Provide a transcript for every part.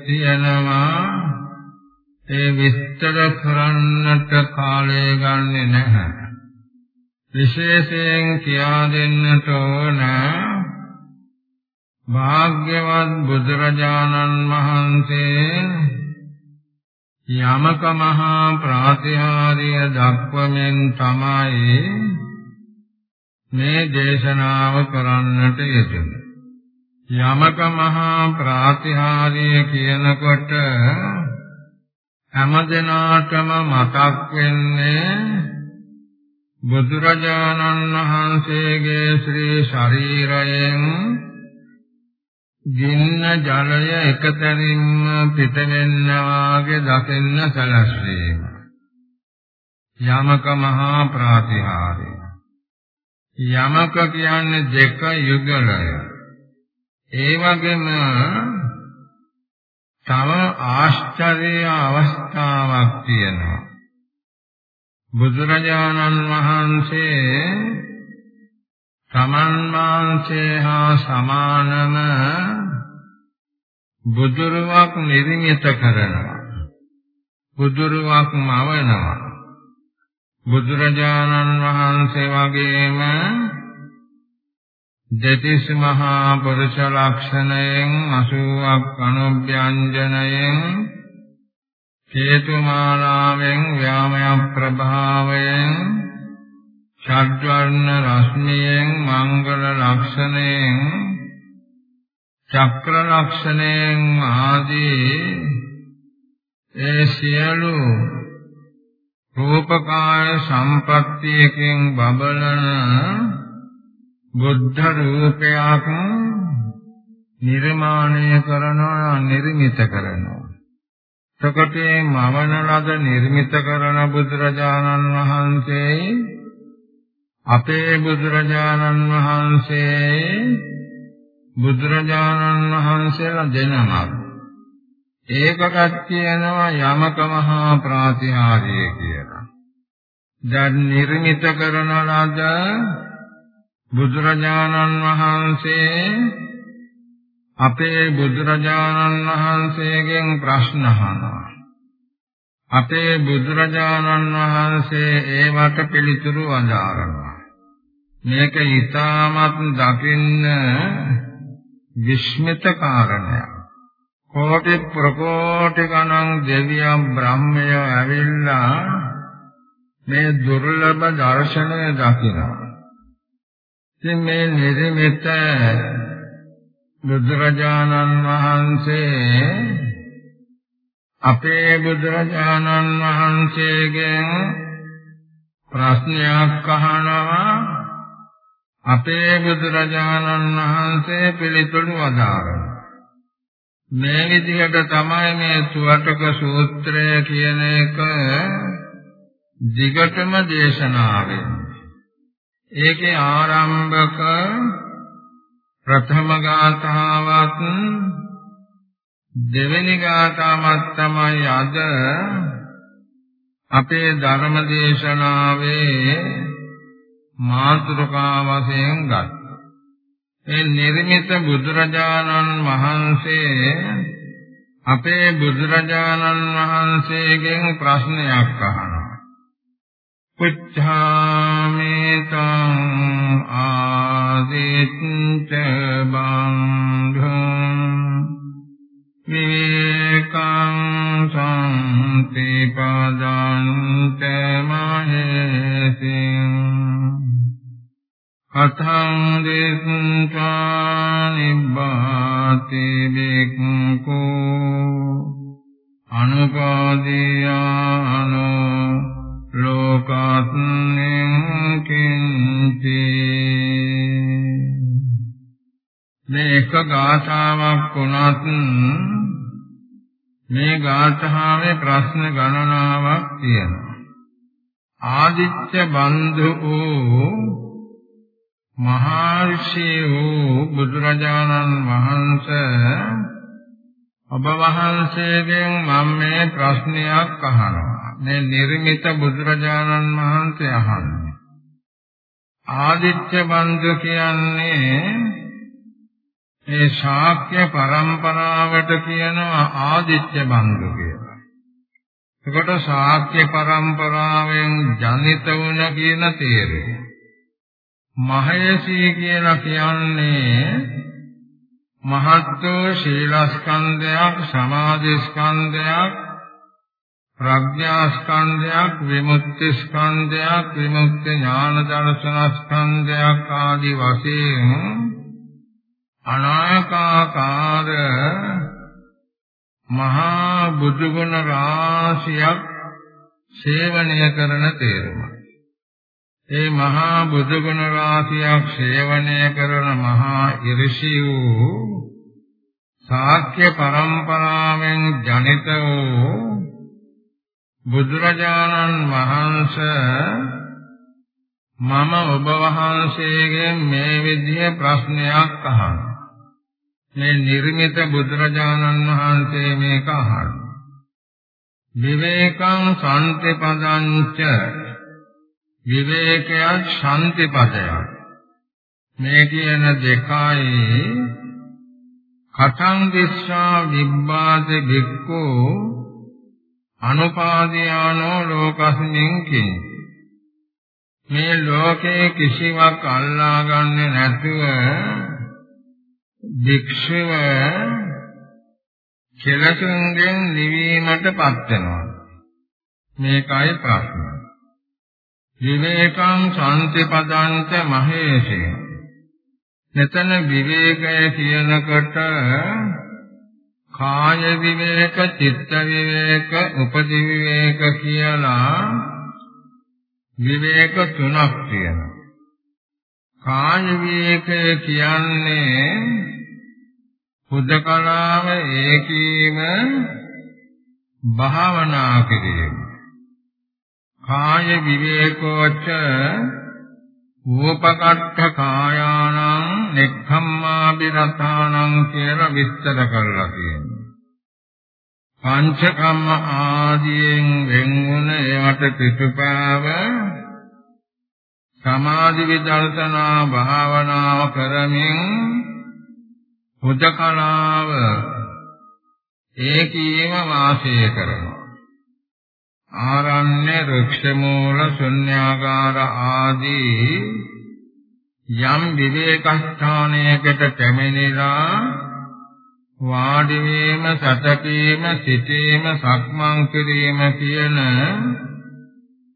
තියෙනවා. ඒ විස්තර කරන්නට කාලය ගන්නෙ නැහැ. විශේෂයෙන් කියා දෙන්නට ඕන භාග්‍යවත් බුදුරජාණන් වහන්සේ යමක මහා ප්‍රාතිහාර්ය දක්වමින් තමයි මේ දේශනාව කරන්නට යෙදුනේ. යමක මහා ප්‍රාතිහාර්ය කියනකොට හැමදෙනාටම මතක් වෙන්නේ බුදුරජාණන් වහන්සේගේ ශ්‍රී ශරීරයෙන් ගින්න ජලය එකතැනින්ම පිටවෙන්නවාගේ දකින්න සැලැස්වීම. යමක මහා ප්‍රාතිහාර්ය. යමක කියන්නේ දෙක යුගලය. ඒ වගේම තව ආශ්චර්ය අවස්ථාවක් තියෙනවා. බුදුරජාණන් වහන්සේ තමන් වහන්සේ හා සමානම බුදුරුවක් නිර්මිත කරනවා. බුදුරුවක් මවනවා. බුදුරජාණන් වහන්සේ වගේම දෙතිස් මහා පුරුෂ ලක්ෂණයෙන් 80ක් අනුභ්‍යංජනයෙන් හේතුමාලාවෙන් ව්‍යාමය ප්‍රභාවයෙන් ෂඩ්වර්ණ රශ්මියෙන් මංගල ලක්ෂණයෙන් චක්‍ර ලක්ෂණයෙන් ආදී ඒ සියලු රූපකාය සම්පත්තියකින් බබලන බුද්ධ රූපයක් නිර්මාණය කරනවා නිර්මිත කරනවා එතකොට මවන ලද නිර්මිත කරන බුදුරජාණන් වහන්සේ අපේ බුදුරජාණන් වහන්සේ බුදුරජාණන් වහන්සේලා දෙනමක් ඒකකත් කියනවා යමක මහා ප්‍රාතිහාර්ය කියලා. දැන් නිර්මිත කරන ලද බුදුරජාණන් වහන්සේ අපේ බුදුරජාණන් වහන්සේගෙන් ප්‍රශ්න අහනවා. අපේ බුදුරජාණන් වහන්සේ ඒවට පිළිතුරු වදාරනවා. මේක ඊටමත් දකින්න විස්මිත කාරණයක්. කෝටි ප්‍රකෝටි ගණන් දෙවියන් බ්‍රහ්මයෝ ඇවිල්ලා මේ දුර්ලභ දර්ශනය දකිනවා. ඉතින් මේ නිර්මිත බුදුරජාණන් වහන්සේ අපේ බුදුරජාණන් වහන්සේගෙන් ප්‍රශ්නයක් අහනවා අපේ බුදුරජාණන් වහන්සේ පිළිතුරු වදාරනවා මේ විදිහට තමයි මේ සුවටක සූත්‍රය කියන එක දිගටම දේශනා වෙන්නේ. ඒකේ ආරම්භක ප්‍රථම ගාථාවත් දෙවෙනි ගාථාවත් තමයි අද අපේ ධර්ම දේශනාවේ මාතෘකා වශයෙන් ගත්. ඒ නිර්මිත බුදුරජාණන් වහන්සේ අපේ බුදුරජාණන් වහන්සේගෙන් ප්‍රශ්නයක් අහනවා. පුච්ඡාමේතං ආදිත්‍ය බන්ධං විවේකං සම්පිපදන්ත මහේසින් කතං දේශං නිබ්බාති බික්ඛෝ අනුපාදියානෝ ලෝකස්මින් කිංචි මේ එක ගාථාවක් වුණත් මේ ගාථාවේ ප්‍රශ්න ගණනාවක් තියෙනවා ආදිත්‍ය බන්ධු වූ මහර්ෂි වූ බුදුරජාණන් වහන්සේ ඔබ වහන්සේගෙන් මම මේ ප්‍රශ්නයක් අහනවා. මේ නිර්මිත බුදුරජාණන් වහන්සේ අහන්නේ. ආදිත්‍ය බන්දු කියන්නේ ඒ ශාක්‍ය පරම්පරාවට කියනවා ආදිත්‍ය බන්දු කියලා. එතකොට ශාක්‍ය පරම්පරාවෙන් ජනිත වුණ කියන තේරුම. මහේසී කියලා කියන්නේ මහත්ව ශීලස්කන්ධයක් සමාධිස්කන්ධයක් ප්‍රඥා ස්කන්ධයක් විමුක්ති ස්කන්ධයක් විමුක්ති ඥාන දර්ශන ස්කන්ධයක් ආදී වශයෙන් අනාකාකාර මහා බුදු ගුණ රාශියක් සේවනය කරන තේරුම. ඒ මහා බුදු ගුණ රාශියක් සේවනය කරන මහා ඍෂි වූ ශාක්‍ය පරම්පරාවෙන් ජනිත වූ බුදුරජාණන් වහන්සේ මම ඔබ වහන්සේගෙන් මේ විදිහේ ප්‍රශ්නයක් අහනවා. මේ නිර්මිත බුදුරජාණන් වහන්සේ මේක අහනවා. විවේකං සම්තිපදංච විවේකයක් ශාන්තිපදයක් මේ කියන දෙකයි කතං දිස්සා විබ්බාද බික්කෝ අනුපාදියානෝ ලෝකස්මින් කිං මේ ලෝකේ කිසිවක් අල්ලා ගන්නෙ නැතුව භික්ෂුව කෙලසුන්ගෙන් නිවීමටපත් වෙනවා. මේකයි ප්‍රශ්න. විවේකං සම්තිපදන්ත මහේශය මෙතන විවේකය කියනකොට කාය විවේක, චිත්ත විවේක, උපදි විවේක කියලා විවේක තුනක් තියෙනවා. කාය විවේකය කියන්නේ හුදකලාව ඒකීම භාවනා කිරීම. කාය විවේකෝච ූපකට්ඨ කායානං නෙක්ඛම්මාබිරතානං කියලා විස්තර කරලා තියෙනවා. පංචකම්ම ආදියෙන් වෙන්වන ඒවට පිටුපාව සමාධි විදර්ශනා භාවනාව කරමින් හුදකලාව ඒකීම වාසය කරනවා ආරණ්‍ය රුක්ෂ මූල ශුන්‍යාගාර ආදී යම් විවේකස්ථානයකට පැමිණිලා වාඩි වීම සතකීම සිටීම සක්මන් කිරීම කියන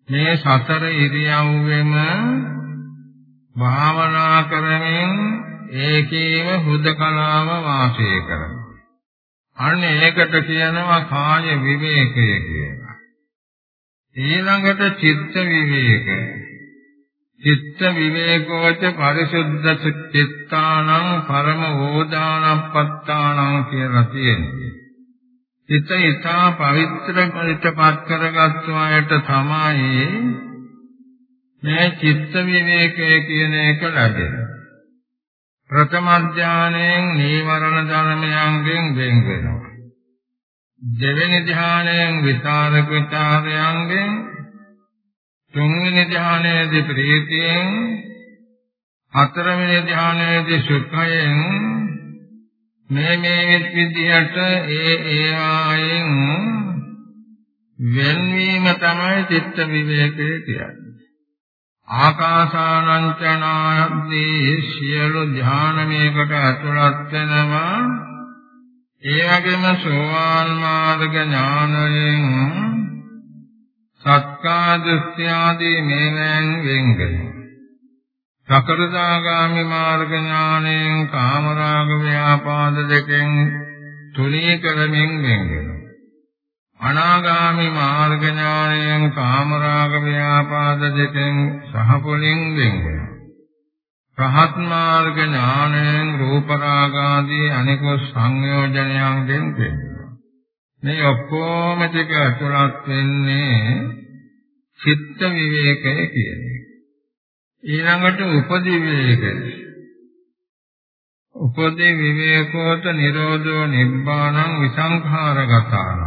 මේ සතර ඉරියව්වෙම භාවනා කරමින් ඒකේම හුදකලාව වාසය කරනවා. අන්න ඒකට කියනවා කාය විවේකය කියලා. ඊළඟට චිත්ත විවේකය. චිත්ත විවේකෝච පරිසුද්ධ චිත්තානං පරම ඕදානප්පත්තානං කියලා තියෙනවා. සිත ඊතා පවිත්‍ර පරිතපත් කරගත්තු අයට තමයි මේ චිත්ත විවේකය කියන එක ලැබෙන්නේ. ප්‍රථම ධානයෙන් නීවරණ ධර්මයන්ගෙන් වෙන් වෙනවා. දෙවෙනි ධානයෙන් විතරක විචාරයන්ගෙන් තුන්වෙනි ධානයේදී ප්‍රීතියෙන් හතරවෙනි ධානයේදී සුඛයෙන් මේ මේ විදිහට ඒ ඒවායින් වෙන්වීම තමයි චිත්ත විවේකය කියන්නේ. ආකාසානං චනායද්දී සියලු ධානමයකට ඇතුළත් වෙනවා. ඒ වගේම සෝවාන් මාර්ග ඥානයෙන් සක්කා දෘෂ්ටි ආදී මේවෙන් වෙන් වෙනවා. සකරදාගාමි මාර්ග ඥාණයෙන් කාමරාග ව්‍යාපාද දෙකෙන් තුනී කරමින් වෙන්ගෙනවා. අනාගාමි මාර්ග ඥාණයෙන් කාමරාග ව්‍යාපාද දෙකෙන් සහපොලින් වෙන්ගෙනවා. රහත් මාර්ග ඥාණයෙන් රූප රාග ආදී අනිකුත් සංයෝජනයන්ගෙන් වෙන්ගෙනවා. මේ ඔක්කොම ටික අතුලත් වෙන්නේ චිත්ත විවේකය කියන්නේ. ඊළඟට උපදි විවේක උපදි විවේකෝත නිරෝධෝ නිබ්බාණං විසංඛාරගතාන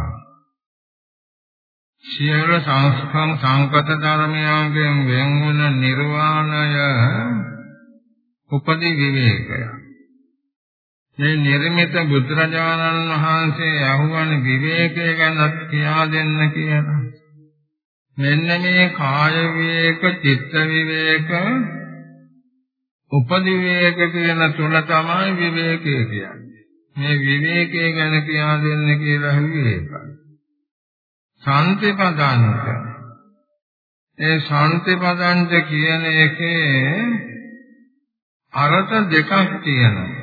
සියලු සංස්කම් සංකත ධර්මයන්ගෙන් වෙන් වුණ නිර්වාණය උපදි විවේකය මේ නිර්මිත බුදුරජාණන් වහන්සේ අහුවන විවේකය ගැන කියා දෙන්න කියලා මෙන්න මේ කාය විවේක, චිත්ත විවේක, උපදි විවේක කියන තුන තමයි විවේකය කියන්නේ. මේ විවේකය ගැන කියා දෙන්න කියලා විවේකයි. සාන්තිපදාන්ත. ඒ සාන්තිපදාන්ත කියන එකේ අර්ථ දෙකක් තියෙනවා.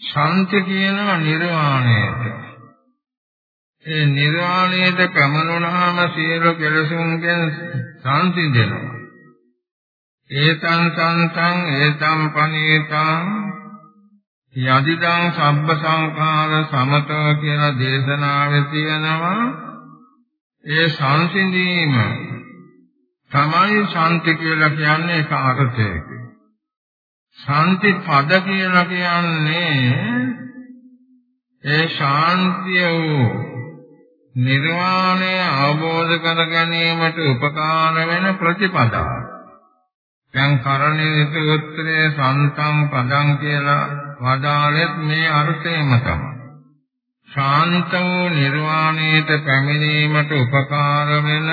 ශාන්ති කියනවා නිර්වාණයට. ඒ නිර්වාණයට පැමිණුණාම සියලු කෙලෙසුන්ගෙන් සංසිඳෙනවා. ඒතං සංසං ඒතං පනීතං යදිදං සබ්බ සංඛාර සමතෝ කියලා දේශනාවේ තියෙනවා. ඒ සංසිඳීම තමයි ශාන්ති කියලා කියන්නේ ඒක අර්ථයක. ශාන්ති පද කියලා කියන්නේ ඒ ශාන්තිය වූ නිර්වාණය අවබෝධ කර ගැනීමට උපකාර වෙන ප්‍රතිපදාව. දැන් කරණීය සූත්‍රයේ සන්තං පදං කියලා වදාළෙත් මේ අර්ථයම තමයි. ශාන්ත වූ නිර්වාණයට පැමිණීමට උපකාර වෙන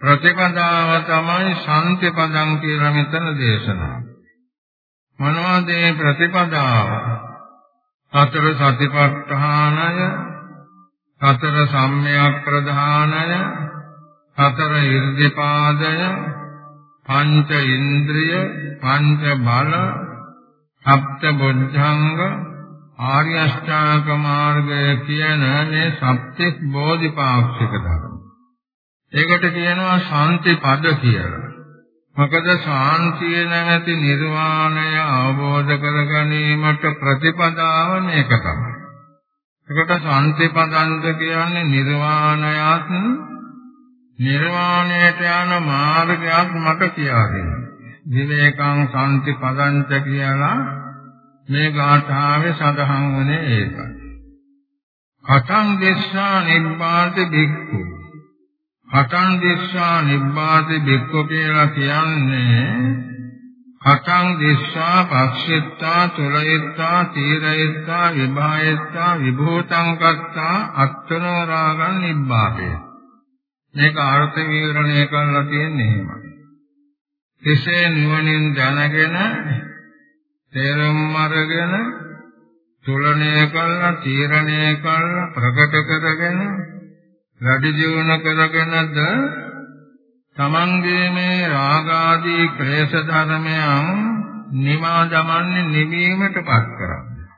ප්‍රතිපදාව තමයි ශාන්ති පදං කියලා මෙතන දේශනා. මොනවද මේ ප්‍රතිපදාව? සතර සතිපට්ඨානය සතර සම්මයක් ප්‍රධානය සතර ඉර්ධිපාදය පංච ඉන්ද්‍රිය පංච බල සප්ත බොද්ධංග ආර්ය අෂ්ටාංග මාර්ගය කියන මේ සත්‍යක් බෝධිපාක්ෂික ධර්ම. ඒකට කියනවා ශාන්ති පද කියලා. මොකද ශාන්තිය නැති නිර්වාණය අවබෝධ කර ගැනීමට ප්‍රතිපදාව මේක තමයි. එකට සම්පදන්ත කියන්නේ නිර්වාණයත් නිර්වාණයට යන මාර්ගයක් මට කියලා දෙනවා. විවේකං සම්පදන්ත කියලා මේ ගාථාවේ සඳහන් වනේ ඒකයි. කතං දිස්සා නිබ්බාත බික්ඛු. කතං දිස්සා නිබ්බාත බික්ඛු කියලා කියන්නේ කතං දිස්සා පක්ෂිත්තා තුලයිත්තා තීරයිත්තා විභායත්තා විභූතං කත්තා අත්තනෝ රාගං නිබ්බාපේ. මේක අර්ථ විවරණය කරලා තියෙන්නේ එහෙමයි. එසේ නුවණින් දැනගෙන තේරුම් අරගෙන තුලණය කළා තීරණය කළා ප්‍රකට කරගෙන වැඩි ජීවන කරගෙනද තමන්ගේ මේ රාගාදී ක්ලේශ ධර්මයන් නිමා දමන්නේ නිවීමටපත් කරන්නේ.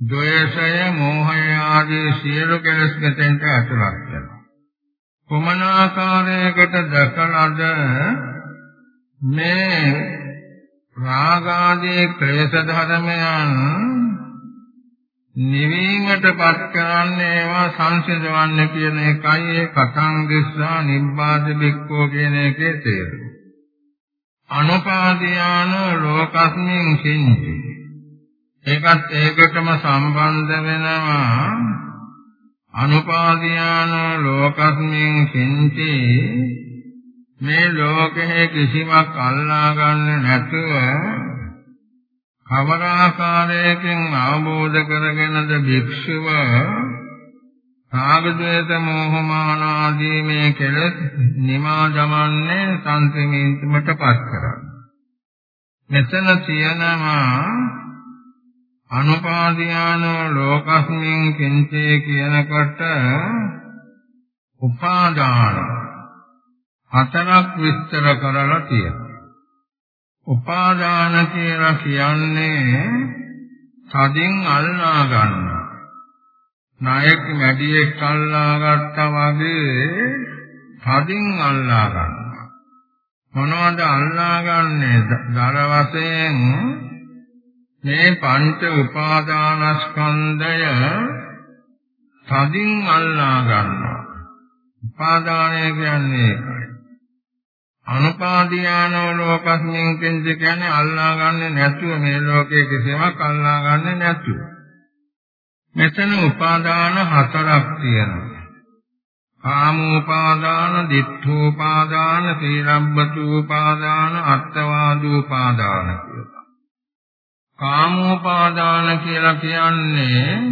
ද්වේෂය, මෝහය ආදී සියලු කෙලෙස් මෙතෙන්ට ඇතුළත් වෙනවා. කුමන ආකාරයකට දැකලාද මේ රාගාදී ක්ලේශ ධර්මයන් නිවීමටපත් කරන්නේ ඒවා සංසිඳවන්න කියන එකයි ඒ කතං දිස්සා නිබ්බාද බික්කෝ කියන එකේ තේරුම. අනුපාදියාන ලෝකස්මින් සින්ති. ඒකත් ඒකටම සම්බන්ධ වෙනවා. අනුපාදියාන ලෝකස්මින් සින්ති මේ ලෝකයේ කිසිවක් අල්ලා ගන්න නැතුව කවර ආකාරයකින් අවබෝධ කරගෙනද භික්ෂුව රාග ද්වේෂ මෝහ මාන ආදී මේ කෙලෙස් නිමා දමන්නේ සංසිමීමටපත් කරන්නේ මෙතන තියෙනවා අනුපාදියාන ලෝකස්මින් කිංචේ කියනකොට උපාදාන හතරක් විස්තර කරලා තියෙනවා. උපාදාන කියලා කියන්නේ තදින් අල්ලා ගන්නවා. නායක මැඩියෙක් අල්ලා ගත්තා වගේ තදින් අල්ලා ගන්නවා. මොනවද අල්ලා ගන්නේ? දර වශයෙන් මේ පංච උපාදානස්කන්ධය තදින් අල්ලා ගන්නවා. උපාදානය කියන්නේ ඒකයි. අනුපාදියානෝ ලෝකස්මින් කිංච කියන්නේ අල්ලා ගන්න නැතුව මේ ලෝකයේ කිසිමක් අල්ලා ගන්න නැතුව. මෙතන උපාදාන හතරක් තියෙනවා. කාමෝපාදාන, ditthෝපාදාන, සීලබ්බතෝපාදාන, අත්තවාදෝපාදාන කියලා. කාමෝපාදාන කියලා කියන්නේ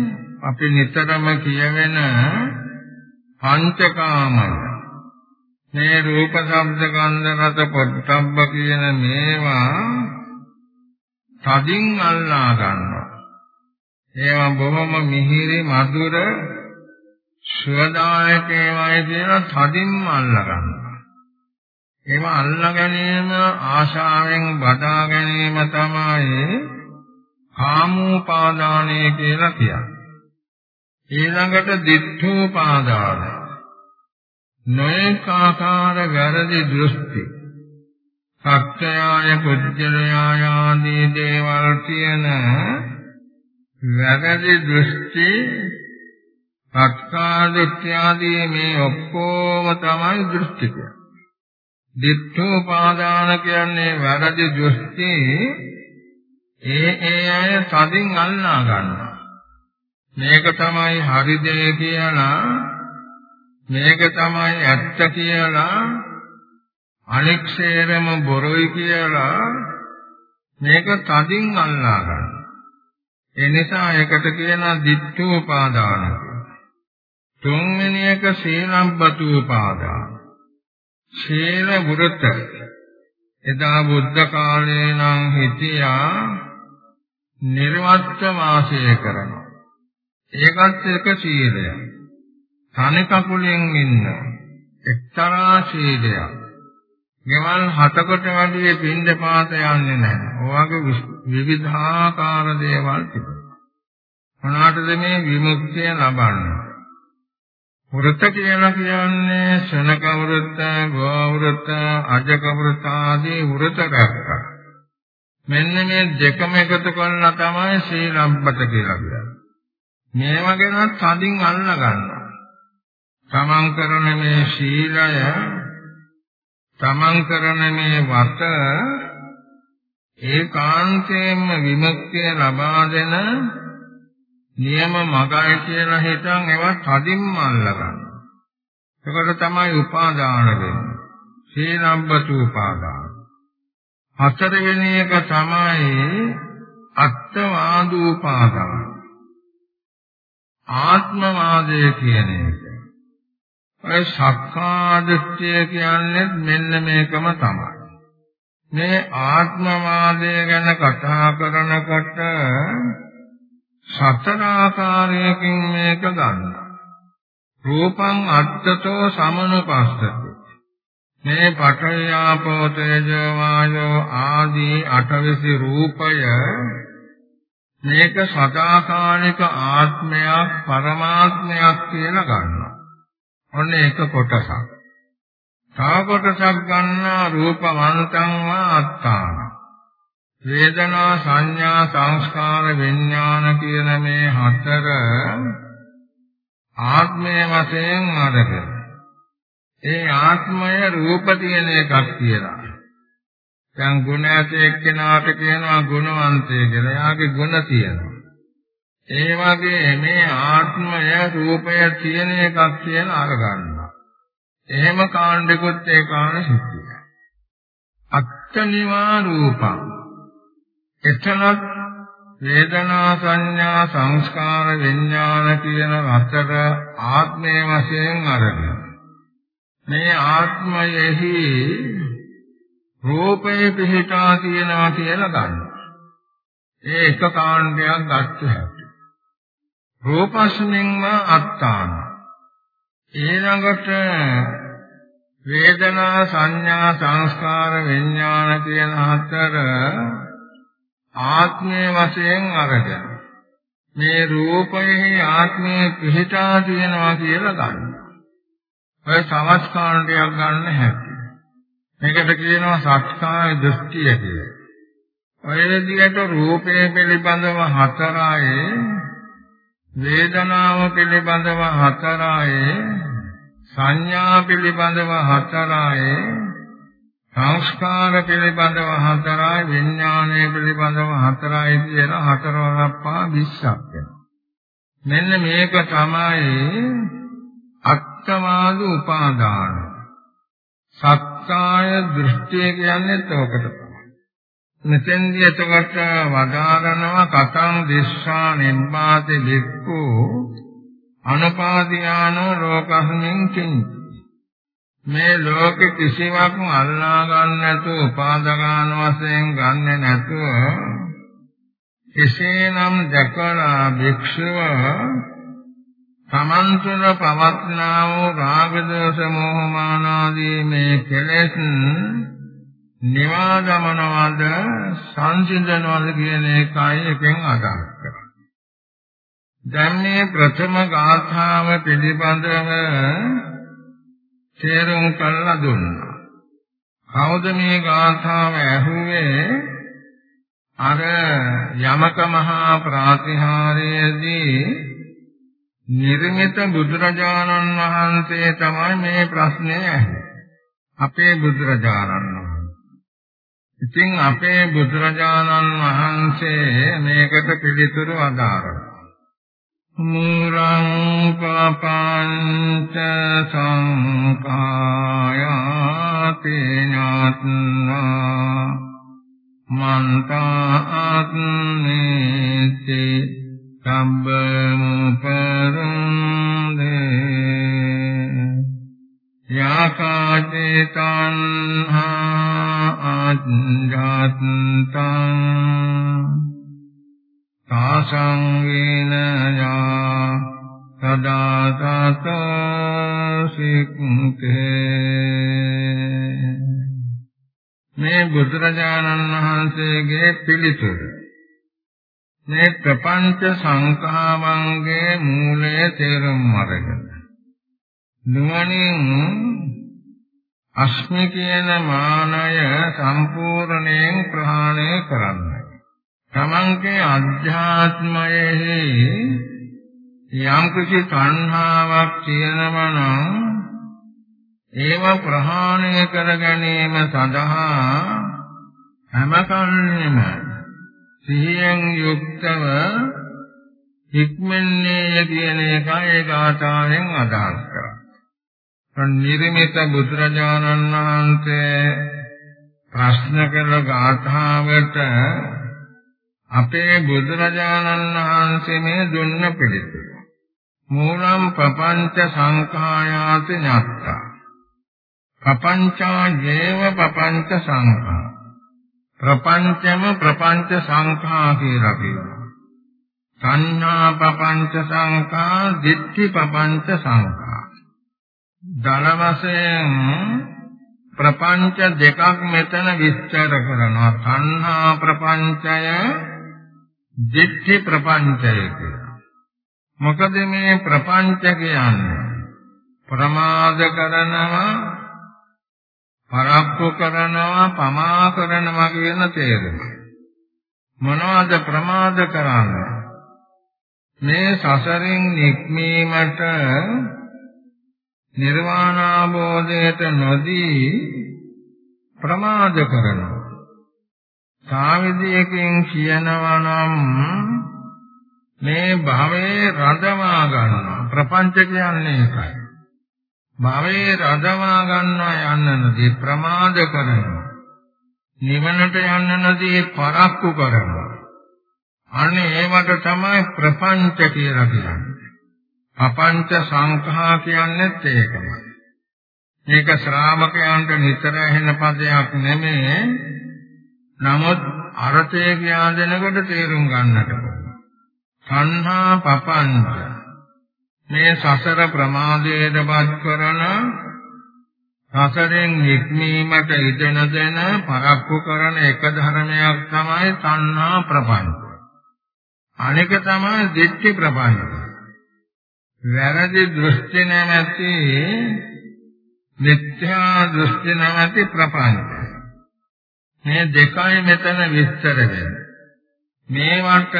අපි නිතරම කියවෙන පංචකාමය. මේ රූප ශබ්ද ගන්ධ රස පොට්ටබ්බ කියන මේවා තදින් අල්ලා ගන්නවා. ඒවා බොහොම මිහිරි මధుර සුවදායක ඒවායි කියලා තදින්ම අල්ලා ගන්නවා. ඒවා අල්ලා ගැනීම ආශාවෙන් බදා ගැනීම තමයි කාමෝපාදානය කියලා කියන්නේ. ඊළඟට දිට්ඨෝපාදානය නොඒකාකාර වැරදි දෘෂ්ටි සත්‍යය කුජලය ආදී දේවල් කියන වැරදි දෘෂ්ටි සත්කාදිත්‍යාදී මේ ඔක්කොම තමයි දෘෂ්ටි කියන්නේ. දිට්ඨෝපාදාන කියන්නේ වැරදි දෘෂ්ටි ඒ ඒ අය තදින් අල්ලා ගන්නවා. මේක තමයි හරි දේ කියලා මේක තමයි ඇත්ත කියලා අනෙක් සේරම බොරුයි කියලා මේක තදින් අල්ලා ගන්න. ඒ නිසා ඒකට කියනවා ditthෝපාදාන තුන්වෙනි එක සීලම්බතුපාදාන. සීල වෘත එදා බුද්ධ කාලේ නම් හිටියා නිර්වත්ත වාසය කරනවා. ඒකත් එක සීලයක්. තනි කකුලෙන් ඉන්න එක්තරා ශීලයක්. ගෙවල් හතකට වැඩි පින්ඳ පාත යන්නේ නැහැ. ඔයගේ විවිධාකාර දේවල් තිබෙනවා. මොනකටද මේ විමුක්තිය ලබන්නේ? වෘත කියලා කියන්නේ ශනක වෘත, ගෝ වෘත, අජක වෘත ආදී වෘත රැක්කා. මෙන්න මේ දෙකම එකතු කරලා තමයි ශ්‍රීලම්බත කියලා කියන්නේ. මේව ගැන තදින් අල්ල ගන්නවා. තමන් කරන මේ ශීලය තමන් කරන මේ වත ඒකාන්තයෙන්ම විමුක්තිය ලබා දෙන නියම මගයි කියලා හිතන් ඒවා තදින්ම අල්ලගන්න. ඒකට තමයි උපාදාන වෙන්නේ. සීලම්බතු උපාදාන. හතරවෙනි එක තමයි අත්වාදූපාදාන. ආත්මවාදය කියන එක. ඔය සක්කාදෘෂ්ටිය කියන්නේ මෙන්න මේකම තමයි. මේ ආත්මවාදය ගැන කතා කරනකොට සතර ආකාරයකින් මේක ගන්නවා. රූපං අත්තතෝ සමනුපස්සති. මේ පඨයාපෝ තේජෝ වායෝ ආදී අටවිසි රූපය මේක සදාකාලික ආත්මයක් පරමාත්මයක් කියලා ගන්නවා. ඔන්න ඒක කොටසක්. තව කොටසක් ගන්නා රූපවන්තං වා අත්තාන. වේදනා සංඥා සංස්කාර විඥාන කියන මේ හතර ආත්මය වශයෙන් අරගෙන ඒ ආත්මය රූප තියෙන එකක් කියලා. දැන් ගුණ ඇති එක්කෙනාට කියනවා ගුණවන්තය කියලා. එයාගේ ගුණ තියෙනවා. ඒ වගේ මේ ආත්මය රූපය තියෙන එකක් කියලා අරගන්නවා. එහෙම කාණ්ඩිකුත් ඒ කාණ සිද්ධිය. අත්තනිවා රූපං. එතනත් වේදනා සංඥා සංස්කාර විඥාන කියන හතර ආත්මයේ වශයෙන් අරගෙන මේ ආත්මයෙහි රූපේ පිහිටා තියෙනවා කියලා ගන්නවා. ඒ එක කාණ්ඩයක් ගත්ත හැටි. රූපස්මින්ම අත්තාන. ඊළඟට වේදනා සංඥා සංස්කාර විඥාන කියන හතර ආත්මයේ වශයෙන් අරගෙන මේ රූපයේ ආත්මයේ පිහිටා තියෙනවා කියලා ගන්නවා. ඔය සමස්කාණ්ඩයක් ගන්න හැටි. මේකට කියනවා සත්කාය දෘෂ්ටිය කියලා. ඔය විදිහට රූපය පිළිබඳව හතරයි වේදනාව පිළිබඳව හතරයි සංඥා පිළිබඳව හතරයි සංස්කාර පිළිබඳව හතරයි විඥානය පිළිබඳව හතරයි කියලා හතරවරක් පහ 20ක් වෙනවා. මෙන්න මේක තමයි අත්තමාද උපාදාන සත්කාය දෘෂ්ටිය කියන්නේ තෝකට තමයි මෙතෙන්දී එතකොට වදාරනවා කතං දිස්සා නිබ්බාති බික්ඛු අනපාදියානෝ ලෝකස්මින් කිංචි මේ ලෝක කිසිවක් අල්ලා ගන්න නැතුව උපාදාන වශයෙන් ගන්නෙ නැතුව එසේනම් දැකලා භික්ෂුව තමන් තුළ පවත්නා වූ රාග දෝෂ මෝහ මාන ආදී මේ කෙලෙස් නිවා දමනවද සංසිඳනවද කියන එකයි එකෙන් අදහස් කරන්නේ. දැන් මේ ප්‍රථම ගාථාව පිළිබඳව තේරුම් කළා දුන්නා. කවුද මේ ගාථාව ඇහුවේ? අර යමක මහා ප්‍රාතිහාර්යයේදී නිර්මිත බුදුරජාණන් වහන්සේ තමයි මේ ප්‍රශ්නේ ඇහුවේ. අපේ බුදුරජාණන් වහන්සේ. ඉතින් අපේ බුදුරජාණන් වහන්සේ මේකට පිළිතුරු අදාරනවා. මුරං පපංච සංකායාති ඥාත්නා මන්තා අත්නේති සම්බමුපරන්දේ යාකාචේ තණ්හා අජ්ජාතං සාසංගේනයා සදා තත සික්ඛේ මේ බුදුරජාණන් වහන්සේගේ පිළිතුරු මේ ප්‍රපංච සංඛාවන්ගේ මූලය තේරුම් අරගෙන නුවණින් අස්මි කියන මානය සම්පූර්ණයෙන් ප්‍රහාණය කරන්නයි. තමන්ගේ අධ්‍යාත්මයේ යම් කිසි තණ්හාවක් තියෙනවා නම් ඒව ප්‍රහාණය කර ගැනීම සඳහා හැම කල්ෙම සිහියෙන් යුක්තව හික්මන්නේ කියන එකයි ගාථාවෙන් අදහස් කරන්නේ. නිර්මිත බුදුරජාණන් වහන්සේ ප්‍රශ්න කළ ගාථාවට අපේ බුදුරජාණන් වහන්සේ මේ දුන්න පිළිතුර. මූලම් ප්‍රපංච සංඛායාති ඤත්තා. ප්‍රපංචා ජේව ප්‍රපංච සංඛා. ප්‍රපංචම ප්‍රපංච සංඛා කියලා කියනවා. සංඥා ප්‍රපංච සංඛා දිට්ඨි ප්‍රපංච සංඛා. දල වශයෙන් ප්‍රපංච දෙකක් මෙතන විස්තර කරනවා. සංහා ප්‍රපංචය, දිට්ඨි ප්‍රපංචය කියලා. මොකද මේ ප්‍රපංච කියන්නේ ප්‍රමාද කරනවා පරක්කු කරනවා පමා කරනවා කියන තේරුම මොනවද ප්‍රමාද කරන්නේ මේ සසරින් නික්මීමට නිර්වාණ අවබෝධයට නොදී ප්‍රමාද කරනවා සාවිදයකින් කියනවා නම් මේ භවයේ රඳවා ගන්නවා ප්‍රපංච කියන්නේ ඒකයි භවයේ රඳවා ගන්නවා යන්නනදී ප්‍රමාද කරනවා. නිවනට යන්නනදී පරක්කු කරනවා. අනේ ඒවට තමයි ප්‍රපංච කියලා කියන්නේ. අපංච සංඛා කියන්නේත් ඒකමයි. මේක ශ්‍රාවකයන්ට නිතර ඇහෙන පදයක් නෙමෙයි. නමුත් අර්ථය කියා දෙනකොට තේරුම් ගන්නට ඕන. සංහා පපංච මේ සසර ප්‍රමාදයටපත් කරන සසරෙන් නික්මීමට ඉදෙන දෙන පරක්කු කරන එක ධර්මයක් තමයි තණ්හා ප්‍රපංච. අනික තමයි දිට්ඨි ප්‍රපංච. වැරදි දෘෂ්ටි නැමැති මිත්‍යා දෘෂ්ටි නැමැති ප්‍රපංච. මේ දෙකයි මෙතන විස්තර වෙන්නේ. මේවට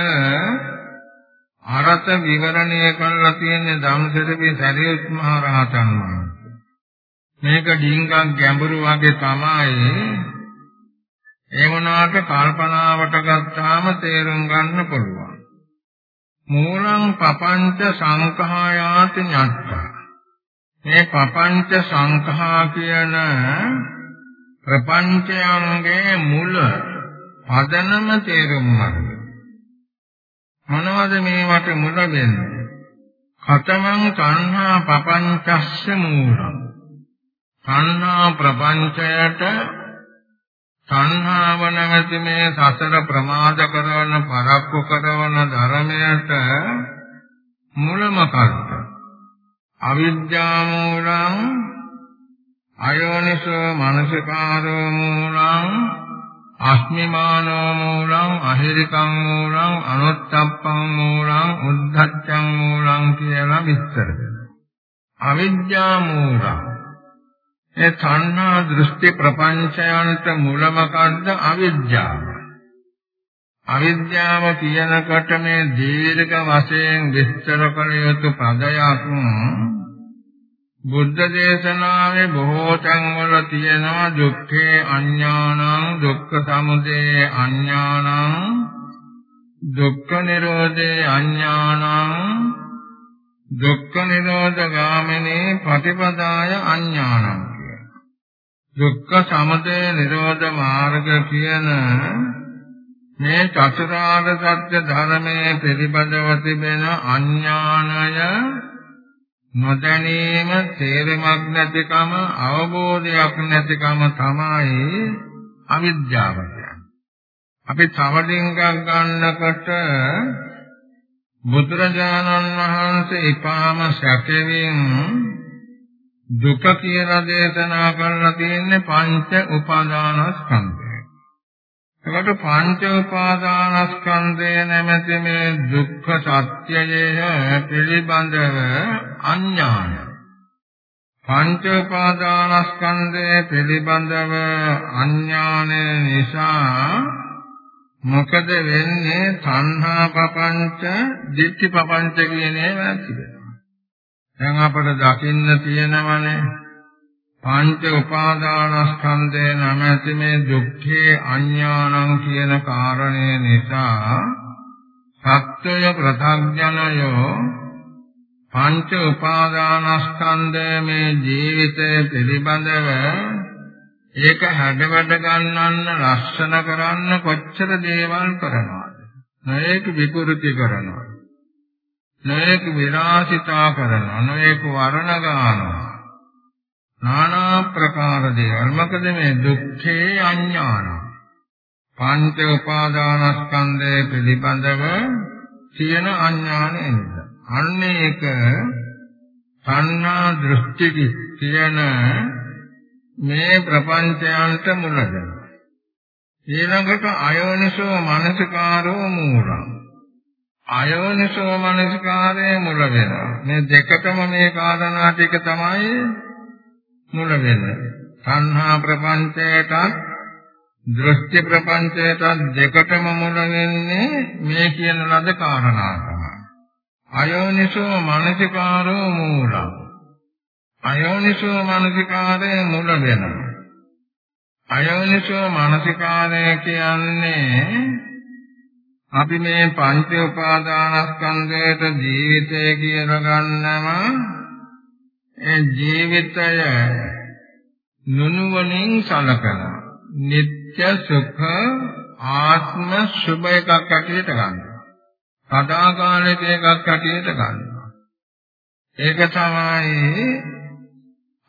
අරත විවරණය කරලා තියෙන ධම්සරපේ සරියුත් මහ රහතන් වහන්සේ. මේක ඩිංගක් ගැඹුරු වගේ තමයි. ඒ වුණාට කල්පනාවට ගත්තාම තේරුම් ගන්න පුළුවන්. මූලං පපංච සංඛායාති ඤත්තා. මේ පපංච සංඛා කියන ප්‍රපංචයන්ගේ මුල පදනම තේරුම් ගන්න මොනවද මේවට මුල වෙන්නේ? කතමං තණ්හා පපංචස්ස මූලං. තණ්හා ප්‍රපංචයට තණ්හාව නැමැති මේ සසර ප්‍රමාද කරන පරක්කු කරන ධර්මයට මුල මොකක්ද? අවිද්‍යා මූලං අයෝනිසෝ මනසිකාරෝ මූලං අස්මිමානෝ මූලං අහිරිකං මූලං අනුත්තප්පං මූලං උද්ධච්චං මූලං කියලා විස්තර කරනවා. අවිද්‍යා මූලං ඒ තණ්හා දෘෂ්ටි ප්‍රපංචයන්ට මුල මොකද්ද අවිද්‍යාව. අවිද්‍යාව කියනකොට මේ දීර්ඝ වශයෙන් විස්තර කළ යුතු පදයක් බුද්ධ දේශනාවේ බොහෝ තැන්වල තියෙනවා දුක්ඛේ අඥානං දුක්ඛ සමුදය අඥානං දුක්ඛ නිරෝධේ අඥානං දුක්ඛ නිරෝධ ගාමිනී ප්‍රතිපදාය අඥානං කියන දුක්ඛ සමුදය නිරෝධ මාර්ග කියන මේ චතුරාර්ය සත්‍ය ධර්මයේ පිළිබඳව තිබෙන අඥානය නොදැනීම තේරුමක් නැතිකම අවබෝධයක් නැතිකම තමයි අවිද්‍යාව කියන්නේ. අපි තව ඩිංගක් ගන්නකොට බුදුරජාණන් වහන්සේ ඊපාම සැකෙමින් දුක කියලා දේශනා කරලා තියෙන්නේ පංච උපාදානස්කන්ධය. ඒකට පංච උපාදානස්කන්ධය නැමැති මේ දුක්ඛ සත්‍යයේ පිළිබඳව අඥාන. පංච උපාදානස්කන්ධය පිළිබඳව අඥානය නිසා මොකද වෙන්නේ? සංහා පපංච, දිට්ඨි පපංච කියන ඒවා තිබෙනවා. දැන් අපට දකින්න තියෙනවනේ පංච උපාදානස්කන්ධය නැමැති මේ දුක්ඛේ අඥානං කියන කාරණය නිසා සත්‍යය ප්‍රථග්ජනයෝ පංච උපාදානස්කන්ධය මේ ජීවිතය පිළිබඳව ඒක හැඩවැඩ ගන්නන්න ලස්සන කරන්න කොච්චර දේවල් කරනවද? නොඑක විකෘති කරනවා. නොඑක විලාසිතා කරනවා. නොඑක වර්ණ ගන්නවා. নানা ප්‍රකාර දේවල්. මොකද මේ දුක්ඛේ අඥාන. පංච උපාදානස්කන්ධය පිළිබඳව තියෙන අඥානය නිසා. අන්න ඒක සංනා දෘෂ්ටි කියන මේ ප්‍රපංචයන්ට මුල දෙනවා. ඊළඟට අයෝනිසෝ මනසිකාරෝ මූලං. අයෝනිසෝ මනසිකාරයේ මුල වෙනවා. මේ දෙකටම මේ කාරණා ටික තමයි මුල වෙන්නේ. සංහා ප්‍රපංචයටත් දෘෂ්ටි ප්‍රපංචයටත් දෙකටම මුල වෙන්නේ මේ කියන ලද කාරණා තමයි. අයෝනිසෝ මනසිකාරෝ මූලං. අයෝනිසෝ මනසිකාරය මුල වෙනවා. අයෝනිසෝ මනසිකාරය කියන්නේ අපි මේ පංච උපාදානස්කන්ධයට ජීවිතය කියලා ගන්නම ඒ ජීවිතය නුනුවණින් සලකනවා. නিত্য සුඛ ආත්ම සුභ එකක් ඇටියට ගන්නවා. සදාකාලික එකක් ඇටියට ගන්නවා. ඒක තමයි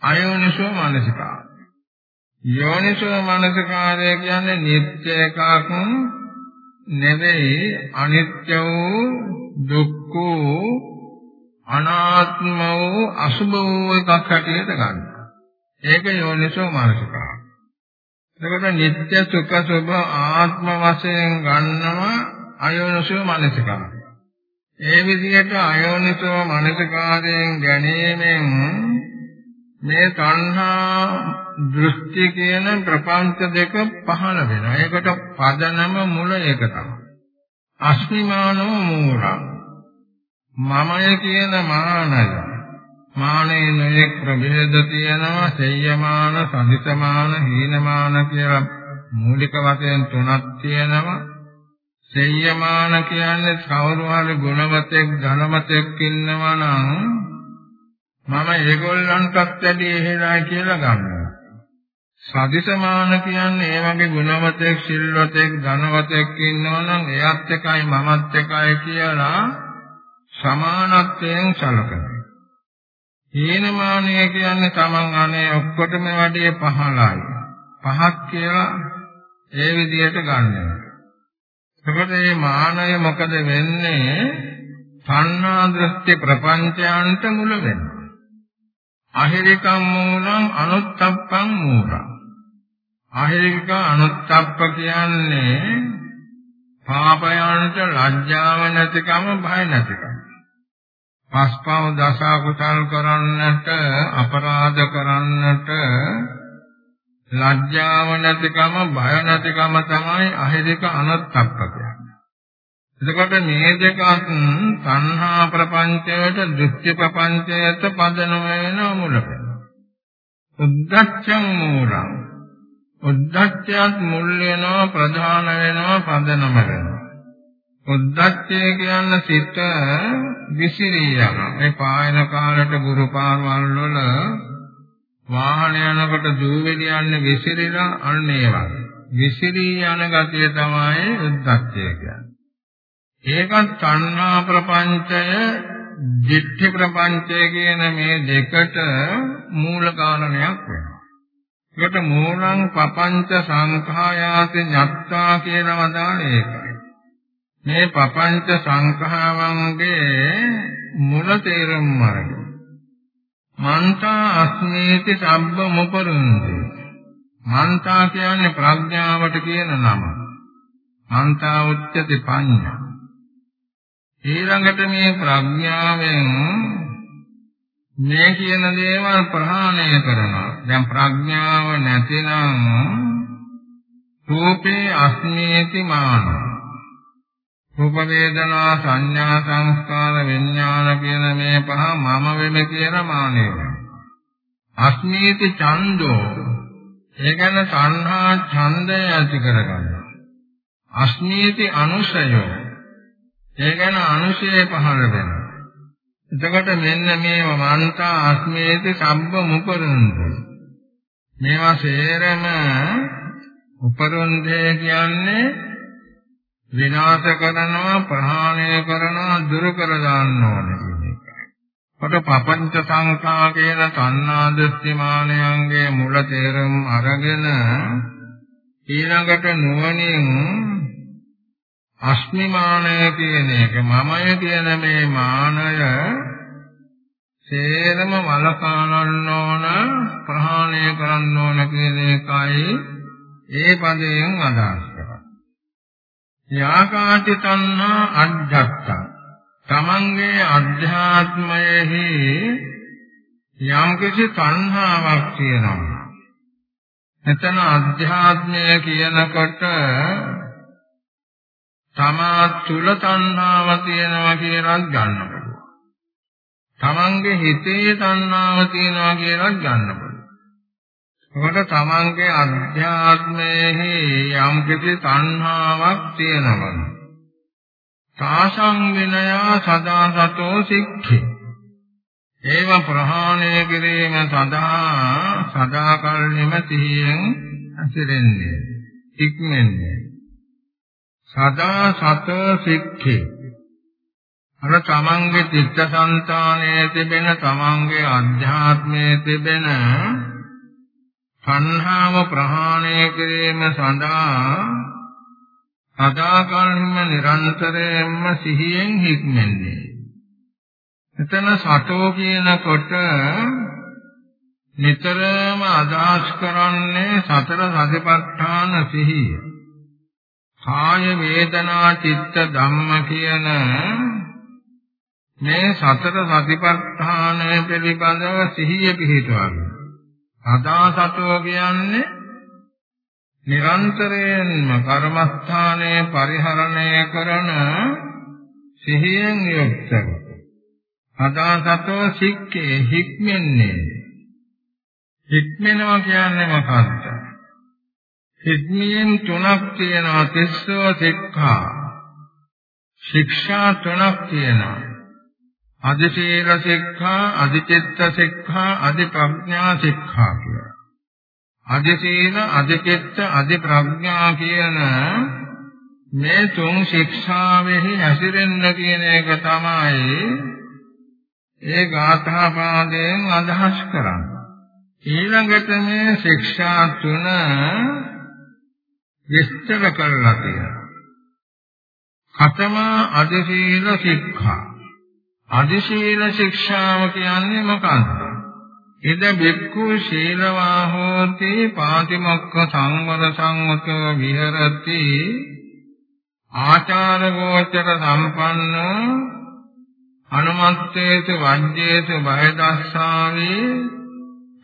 අයෝනිසෝ මානසිකාරය. යෝනිසෝ මානසිකාරය කියන්නේ නිත්‍ය එකක් නෙවෙයි අනිත්‍ය වූ දුක්ඛ වූ අනාත්ම වූ අසුභ වූ එකක් හැටියට ගන්නවා. ඒක යෝනිසෝ මානසිකාරය. එතකොට නිත්‍ය සුඛ සුභ ආත්ම වශයෙන් ගන්නවා අයෝනිසෝ මානසිකාරය. ඒ විදිහට අයෝනිසෝ මානසිකාරයෙන් ගැනීමෙන් මේ තණ්හා දෘෂ්ටි කියන ප්‍රපංච දෙක පහළ වෙනවා. ඒකට පදනම මුල ඒක තමයි. අස්මිමානෝ මූලං. මමය කියන මානය. මානේ නෙක් ප්‍රභේද තියෙනවා. සෙය්‍යමාන, සදිසමාන, හීනමාන කියලා මූලික වශයෙන් තුනක් තියෙනවා. සෙය්‍යමාන කියන්නේ කවුරු හරි ගුණවතෙක්, ධනවතෙක් ඉන්නවා නම් මම ඒගොල්ලන්ටත් වැඩි එහෙලයි කියලා ගන්නවා. සදිසමාන කියන්නේ ඒ වගේ ගුණවතෙක්, සිල්වතෙක්, ධනවතෙක් ඉන්නවා නම් එයත් එකයි මමත් එකයි කියලා සමානත්වයෙන් සැලකනවා. හීනමානය කියන්නේ Taman අනේ ඔක්කොටම වැඩි පහළයි. පහක් කියලා ඒ විදිහට ගන්නවා. එතකොට මේ මානය මොකද වෙන්නේ? සංනා දෘෂ්ටි ප්‍රපංචයන්ට මුල වෙනවා. අහිරිකම් මූලං අනුත්තප්පං මූලං. අහිරික අනුත්තප්ප කියන්නේ පාපයන්ට ලැජ්ජාව නැතිකම බය නැතිකම. පස්පව දස කුසල් කරන්නට අපරාධ කරන්නට ලැජ්ජාව නැතිකම බය නැතිකම තමයි අහිරික අනුත්තප්ප කියන්නේ. එතකොට මේ දෙකත් සංහා ප්‍රපංචයට දෘෂ්ටි ප්‍රපංචයට පදනම වෙන මුලක. උද්දච්චං මූලං. උද්දච්චයත් මුල් වෙනවා ප්‍රධාන වෙනවා පදනම වෙනවා. උද්දච්චය කියන්නේ සිත විසිරී යනවා. මේ පායන කාලට ගුරු පාරවල් වල වාහන යනකොට දූවිලි යන්නේ විසිරීලා අන්න ඒ වගේ. විසිරී යන ගතිය තමයි උද්දච්චය කියන්නේ. ඒකත් තණ්හා ප්‍රපංචය, ditthi ප්‍රපංචය කියන මේ දෙකට මූල කාරණයක් වෙනවා. ඒකට මූලං පපංච සංඛායාති ඤත්තා කියන වදාළ ඒකයි. මේ පපංච සංඛාවන්ගේ මුල තේරුම් අරගෙන මන්තා අස්මේති සබ්බ මොපරුන්ති මන්තා කියන්නේ ප්‍රඥාවට කියන නම මන්තා උච්චති පඤ්ඤා ඊළඟට මේ ප්‍රඥාවෙන් මේ කියන දේවල් ප්‍රහාණය කරනවා. දැන් ප්‍රඥාව නැතිනම් රූපේ අස්මේති මාන. රූප වේදනා සංඥා සංස්කාර විඥාන කියන මේ පහ මම වෙමි කියන මානෙ. අස්මේති ඡන්தோ ඒ කියන්නේ සංහා ඡන්දය ඇති කරගන්නවා. අස්මේති අනුසයෝ ඒ ගැන අනුශය පහළ වෙනවා. එතකොට මෙන්න මේ මන්තා අස්මේති සම්බ මුපරන්ති. මේවා සේරම උපරුන්දේ කියන්නේ විනාශ කරනවා ප්‍රහාණය කරනවා දුරු කර දාන්න ඕනේ කියන එකයි. කොට පపంచ සංඛා කියන තණ්හා දෘෂ්ටිමානයන්ගේ මුල තේරුම් අරගෙන ඊළඟට නුවණින් අස්මිමානය කියන එක මමය කියන මේ මානය සේරම වලකාලන්න ඕන ප්‍රහාණය කරන්න ඕන කියන එකයි ඒ පදයෙන් අදහස් කරන්නේ. යාකාචි තණ්හා අජ්ජත්තං තමන්ගේ අධ්‍යාත්මයෙහි යම්කිසි තණ්හාවක් තියෙනවා. එතන අධ්‍යාත්මය කියනකොට තමා තුල තණ්හාව තියෙනවා කියලා ගන්න පුළුවන්. තමන්ගේ හිතේ තණ්හාව තියෙනවා කියලා ගන්න පුළුවන්. මොකද තමන්ගේ අධ්‍යාත්මයේ යම් කිසි තණ්හාවක් තියෙනවා. තාසං විනය සදා සතෝ සික්ඛේ. ඒව ප්‍රහාණය කිරීම සඳහා සදාකල්හිම සිහියෙන් ඇසිරෙන්නේ. ඉක්මෙන්නේ. සදා සත සික්ඛේ අර තමන්ගේ චිත්තසංතානයේ තිබෙන තමන්ගේ අධ්‍යාත්මයේ තිබෙන සංහාව ප්‍රහාණය කිරීම සඳහා සදාකාලින්ම නිරන්තරයෙන්ම සිහියෙන් හික්මන්නේ. එතන සතෝ කියනකොට නිතරම අදහස් කරන්නේ සතර සතිපට්ඨාන සිහිය. කාය වේදනා චිත්ත ධම්ම කියන මේ සතර සතිපට්ඨාන පිළිබඳව සිහිය පිහිටවන්න. අදාසතෝ කියන්නේ නිරන්තරයෙන්ම කර්මස්ථානයේ පරිහරණය කරන සිහියෙන් යුක්තව අදාසතෝ සික්කේ හික්මන්නේ. හික්මනවා කියන්නේ මොකක්ද හික්මියෙන් තුනක් තියෙනවා තිස්සෝ සික්ඛා ශික්ෂා තුනක් තියෙනවා අධිශීල ශික්ෂා, අධිචිත්ත ශික්ෂා, අධිප්‍රඥා ශික්ෂා කියලා. අධිශීල, අධිචිත්ත, අධිප්‍රඥා කියන මේ තුන් ශික්ෂාවෙහි හැසිරෙන්න කියන එක තමයි ඒ ගාථා පාදයෙන් අදහස් කරන්නේ. ඊළඟට මේ ශික්ෂා තුන විස්තර කරලා තියෙනවා. කතමා අධිශීල ශික්ෂා අධිශීල ශික්ෂාව කියන්නේ මොකක්ද? ඉද බික්ඛු ශීලවා හෝති පාතිමොක්ඛ සංවර සංවතෝ විහෙරති ආචාර ගෝචර සම්පන්න අනුමත්තේසු වජ්ජේසු බය දස්සාවේ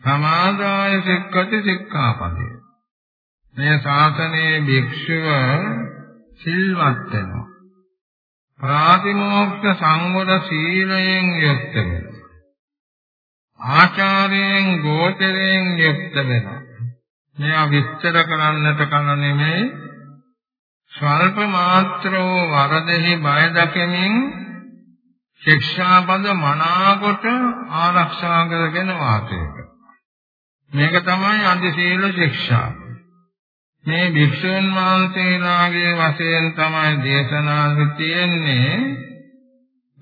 සමාදාය සික්ඛති සික්ඛාපදේ මේ ශාසනයේ භික්ෂුව සිල්වත් වෙනවා ප්‍රාතිමෝක්ෂ සංවර සීලයෙන් යුක්ත වෙනවා. ආචාරයෙන් ගෝචරයෙන් යුක්ත වෙනවා. මෙයා විස්තර කරන්නට කන නෙමෙයි ස්වල්ප මාත්‍රෝ වරදෙහි බය දකමින් ශික්ෂාපද මනාකොට ආරක්ෂා කරගෙන වාසය කරනවා. මේක තමයි අධි සීල ශික්ෂා. මේ භික්ෂුන් වහන්සේලාගේ වශයෙන් තමයි දේශනාව තියෙන්නේ.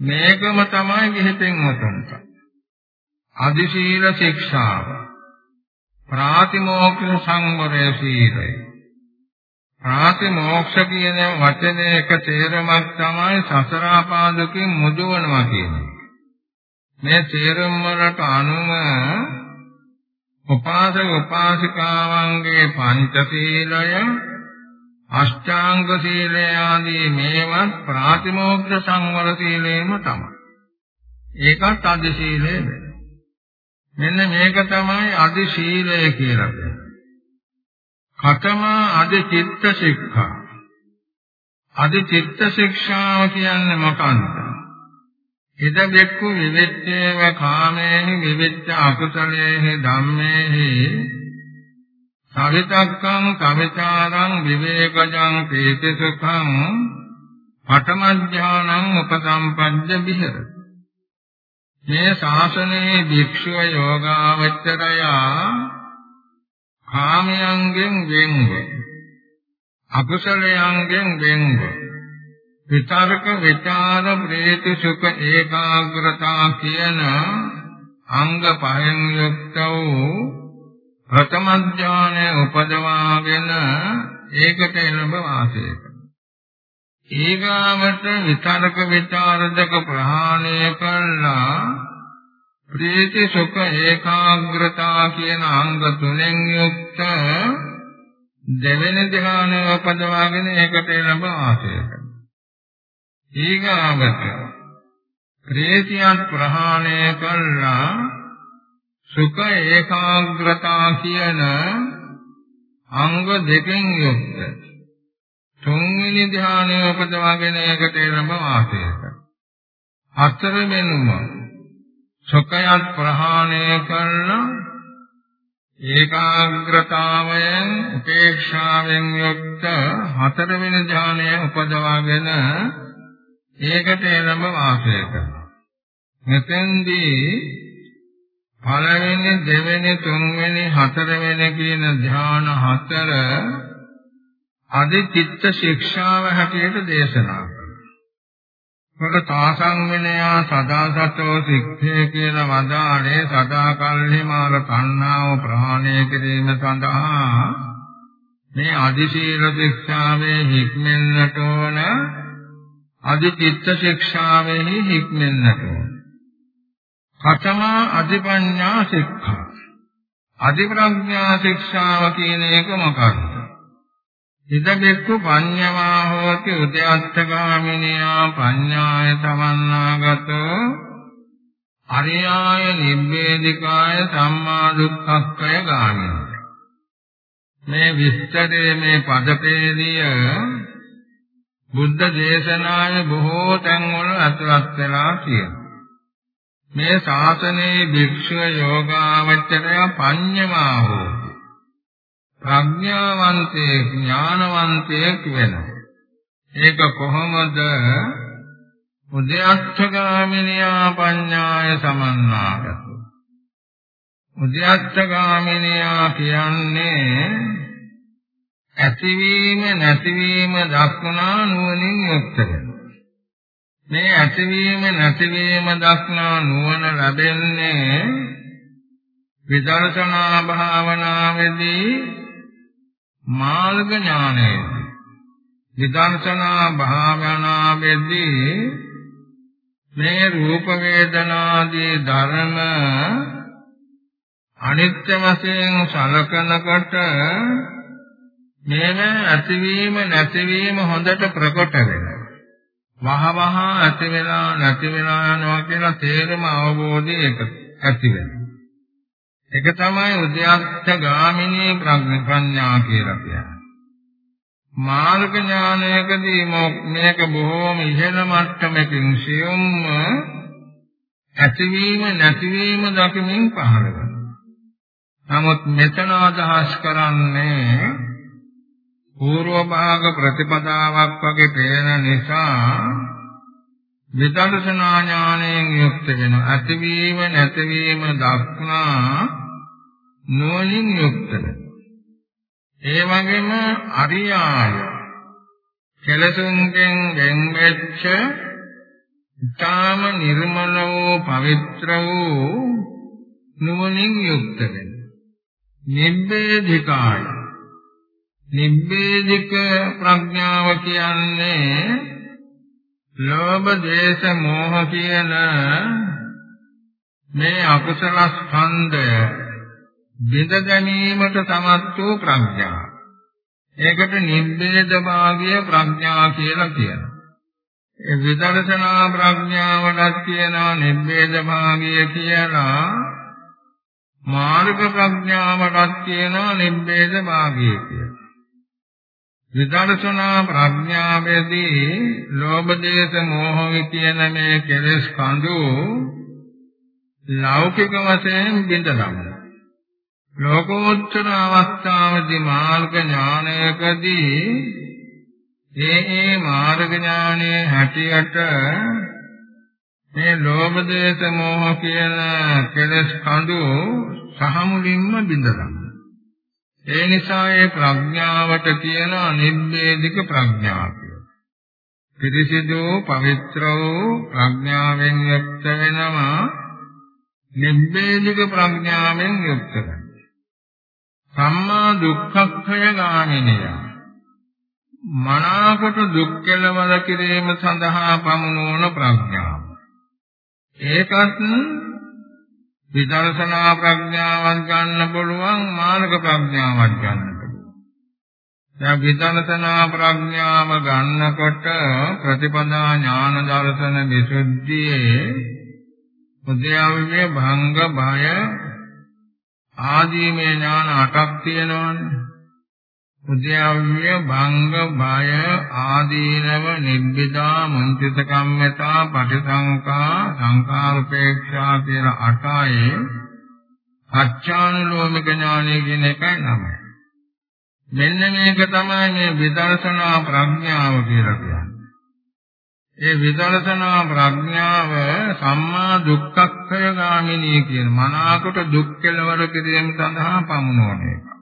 මේකම තමයි විහිතෙන් වතුන්ට අදි සීල ශික්ෂාව. ප්‍රාතිමෝක්ෂ සංවරය සීලය. ප්‍රාතිමෝක්ෂ කියන වචනේ එක තේරුමක් තමයි සසර ආපාදකෙන් මුදවනවා කියන්නේ. මේ තේරුම් වලට අනුව උපාසක උපාසිකාවන්ගේ පංචශීලය අෂ්ටාංග සීලය ආදී මේවත් ප්‍රාතිමෝක්ෂ සංවර සීලයම තමයි. ඒකත් අධි සීලය වෙනවා. මෙන්න මේක තමයි අධි සීලය කියලා කියන්නේ. කතම අධි චිත්ත ශික්ෂා. අධි චිත්ත ශික්ෂාව කියන්නේ මොකක්ද? ඉද බෙක්කු විවිච්ඡේව කාමේහි විවිච්ඡ අකුසලේහි ධම්මේහි සවිතක්කං කවිතාරං විවේකජං තේති සුඛං පඨමඥානං උපසම්පජ්ජ විහෙර මේ ශාසනයේ භික්ෂුව යෝගාවචරය කාමයන්ගෙන් වෙන්ව අකුසලයන්ගෙන් වෙන්ව විතරක විචාර ප්‍රේත සුඛ ඒකාග්‍රතා කියන අංග පහෙන් යුක්ත වූ ප්‍රථම ඥානය උපදවාගෙන ඒකට එළඹ වාසය ඊගාවට විතරක විචාර දෙක ප්‍රහාණය කළා ප්‍රීති සුඛ ඒකාග්‍රතා කියන අංග තුනෙන් යුක්ත දෙවෙනි ධ්‍යානය උපදවාගෙන ඒකට එළඹ වාසය කරනවා ඊගාවට ප්‍රේතියන් ප්‍රහාණය කළා සුඛ ඒකාග්‍රතා කියන අංග දෙකෙන් යුක්ත. තුන්වෙනි ධ්‍යානය උපදවාගෙන ඒකට එළඹ වාසය කරනවා හතරවෙනුම සුඛයත් ප්‍රහාණය කළා ඒකාග්‍රතාවයෙන් උපේක්ෂාවෙන් යුක්ත හතරවෙනි ධ්‍යානය උපදවාගෙන ඒකට එළඹ වාසය කරනවා. මෙතෙන්දී පළවෙනි දෙවෙනි තුන්වෙනි හතරවෙනි කියන ධ්‍යාන හතර අදි චිත්ත ශික්ෂාව හැටියට දේශනා කරනවා. තාසං විනයා සදාසතෝ සික්ඛේ කියන වදානේ සදා කල්හි මාර තණ්හාව ප්‍රහාණය කිරීම සඳහා මේ අදි සීල ශික්ෂාවේ හික්මෙන්නට ඕන අදි චිත්ත ශික්ෂාවෙහි හික්මෙන්නට ඕන. කතමා අධිපඤ්ඤා ශික්ෂා. අධි ප්‍රඥා ශික්ෂාව කියන එක මොකක්ද? ඉදබෙක්කු පඤ්ඤවා හෝති උද්‍යත්තගාමිනියා පඤ්ඤාය සමන්නාගතෝ අරියාය නිබ්බේධිකාය සම්මා දුක්ඛක්ඛය ගාමිනී මේ විස්තරයේ මේ පදපේදිය බුද්ධ දේශනාවේ බොහෝ තැන්වල ඇතුළත් වෙලා තියෙනවා. මේ ශාසනයේ භික්ෂුව යෝගාවචරය පඤ්ඤමා හෝති. ප්‍රඥාවන්තේ ඥානවන්තයෙක් වෙනවා. ඒක කොහොමද? උද්‍යත්තගාමිනියා පඤ්ඤාය සමන්නාගතෝ. උද්‍යත්තගාමිනියා කියන්නේ ඇතිවීම නැතිවීම දක්නා නුවණින් යුක්ත වෙනවා. මේ ඇතිවීම නැතිවීම දක්නා නුවණ ලැබෙන්නේ විදර්ශනා භාවනාවේදී මාර්ග ඥානයේදී. විදර්ශනා භාවනාවේදී මේ රූප වේදනාදී ධර්ම අනිත්‍ය වශයෙන් සලකනකොට මේව ඇතිවීම නැතිවීම හොඳට ප්‍රකට වෙනවා. වහ වහ ඇති වෙලා නැති වෙලා යනවා කියලා තේරම අවබෝධය ඒක ඇති වෙනවා. ඒක තමයි උද්‍යත්ත ගාමිනී ප්‍රඥා කියලා කියන්නේ. මාර්ග ඥානයකදී මේක බොහෝම ඉහළ මට්ටමකින් සියුම්ම ඇතිවීම නැතිවීම දකිමින් පහළ වෙනවා. නමුත් මෙතන අදහස් කරන්නේ పూర్ව භාග ප්‍රතිපදාවක් වගේ පේන නිසා විදර්ශනා ඥාණයෙන් යුක්ත වෙන ඇතිවීම නැතිවීම දක්නා නුවණින් යුක්ත වෙන. ඒ වගේම අරියාය. කෙලසුන්ගෙන් වෙන්වෙච්ච ඊටාම නිර්මල වූ පවිත්‍ර වූ නුවණින් යුක්ත වෙන. නිබ්බේධිකාය. නිබ්බේධික ප්‍රඥාව කියන්නේ ලෝභ, ද්වේෂ, මෝහ කියන මේ අකුසල ස්කන්ධය බිඳ ගැනීමට සමත් වූ ප්‍රඥාව. ඒකට නිබ්බේධ භාගය ප්‍රඥා කියලා කියනවා. ඒ විදර්ශනා ප්‍රඥාවටත් කියනවා නිබ්බේධ භාගය කියලා. මාර්ග ප්‍රඥාවටත් කියනවා නිබ්බේධ භාගය කියලා. විදර්ශනා ප්‍රඥාවේදී ලෝභ දේශ මොහ කියන මේ කෙලෙස් කඳු ලෞකික වශයෙන් බිඳලම. ලෝකෝත්තර අවස්ථාවේදී මාර්ග ඥානයකදී ඒ ඒ මාර්ග ඥානයේ හැටියට මේ ලෝභ දේශ මොහ කියන කෙලෙස් කඳු සහ මුලින්ම බිඳලම. ඒ නිසා ඒ ප්‍රඥාවට කියන නිබ්බේධික ප්‍රඥාව කියලා. පිරිසිදු පවිත්‍ර වූ ප්‍රඥාවෙන් යුක්ත වෙනවා නිබ්බේධික ප්‍රඥාවෙන් යුක්ත වෙනවා. සම්මා දුක්ඛක්ඛය ගාමිනිය. මනාකොට දුක් කෙලවර කිරීම සඳහා පමුණුවන ප්‍රඥාව. ඒකත් විදර්ශනා ප්‍රඥාවක් ගන්න පුළුවන් මානක ප්‍රඥාවක් ගන්න පුළුවන්. දැන් විදර්ශනා ප්‍රඥාව ගන්නකොට ප්‍රතිපදා ඥාන දර්ශන විසුද්ධියේ උද්‍යව්‍ය භංග භය ආදී මේ ඥාන අටක් තියෙනවානේ. උද්‍යව්‍ය භංග භය ආදීනව නිබ්බිදා මුංචිත කම්මතා පටිසංකා සංකාරුපේක්ෂා කියන අටයි අච්ඡානුලෝමික ඥානය කියන එකයි නම. මෙන්න මේක තමයි මේ විදර්ශනා ප්‍රඥාව කියලා කියන්නේ. ඒ විදර්ශනා ප්‍රඥාව සම්මා දුක්ඛක්ඛය ගාමිනී කියන මනාකොට දුක් කෙලවර කිරීම සඳහා පමුණුවන එක.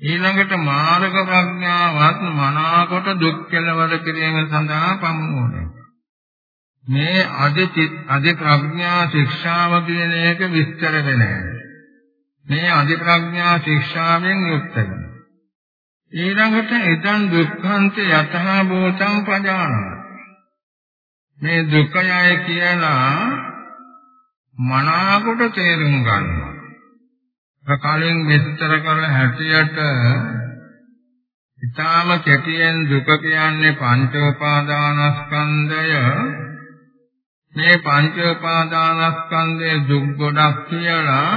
ඊළඟට මාර්ග ප්‍රඥාවත් මනාකොට දුක් කෙලවර කිරීම සඳහා පමුණුවන මේ අධි අධි ප්‍රඥා ශික්ෂාව කියන එක විස්තර වෙන්නේ මේ අධි ප්‍රඥා ශික්ෂාවෙන් යුක්ත වෙනවා ඊළඟට ඉදන් දුක්ඛන්ත යතහ භූතං පජානාති. මේ දුකයයි කියලා මනාකොට තේරුම් ගන්නවා. කලින් විස්තර කළ හැටියට ඊටාම කෙටියෙන් දුක කියන්නේ පංච උපාදානස්කන්ධය මේ පංච උපාදානස්කන්ධයේ දුක් ගොඩක් කියලා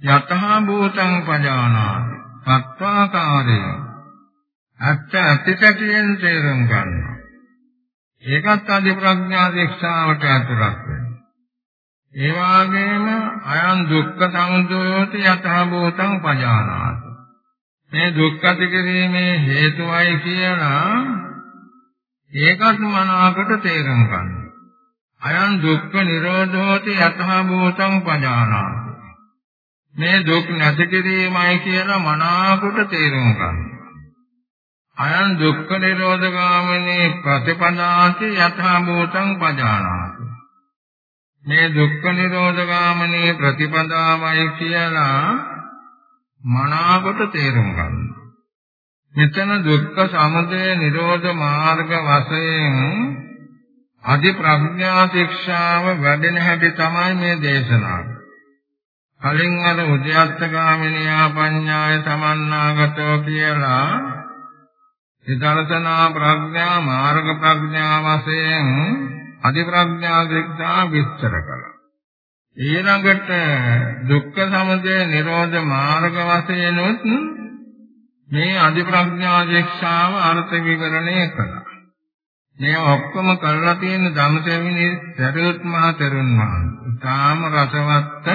යතහ භූතං පජානාති. සත්වාකාරය. අත්‍ය අතිකටියෙන් තේරුම් ගන්නවා. ඒකත් අධි ප්‍රඥා ශික්ෂාවට අතුලක් වෙනවා. ඒ වාගේම අයං දුක්ඛ සමුදයෝති යතහ භූතං පජානාති. මේ දුක්ඛ තිකිරීමේ හේතුවයි කියලා ඒකත් මනාකට තේරුම් ගන්න. අයං දුක්ඛ නිරෝධෝති යතහ භූතං පජානාති. මේ දුක් නැති කිරීමයි කියලා මනාකට තේරුම් ගන්න. අයං දුක්ඛ නිරෝධගාමිනී ප්‍රතිපදාති යතහ භූතං පජානාති. මේ දුක්ඛ නිරෝධ ගාමනේ ප්‍රතිපදාවයි කියලා මනාවට තේරුම් ගන්න. මෙතන දුක්ඛ සමුදය නිරෝධ මාර්ග වශයෙන් අධි ප්‍රඥා ශික්ෂාව වැඩෙන හැටි තමයි මේ දේශනාව. කලින් අර උද්‍යත්ත ගාමිනියා පඤ්ඤාය සමන්නාගතෝ කියලා විදර්ශනා ප්‍රඥා මාර්ග ප්‍රඥා වශයෙන් අධිප්‍රඥා ශික්ෂා විස්තර කළා. ඊළඟට දුක්ඛ සමුදය නිරෝධ මාර්ග වශයෙන් උත් මේ අධිප්‍රඥා ශික්ෂාව අර්ථ විවරණය කළා. මේ ඔක්කොම කරලා තියෙන ධම්මසෙවිනි සරියුත් මහ තෙරුන් වහන්සේ. තාම රසවත්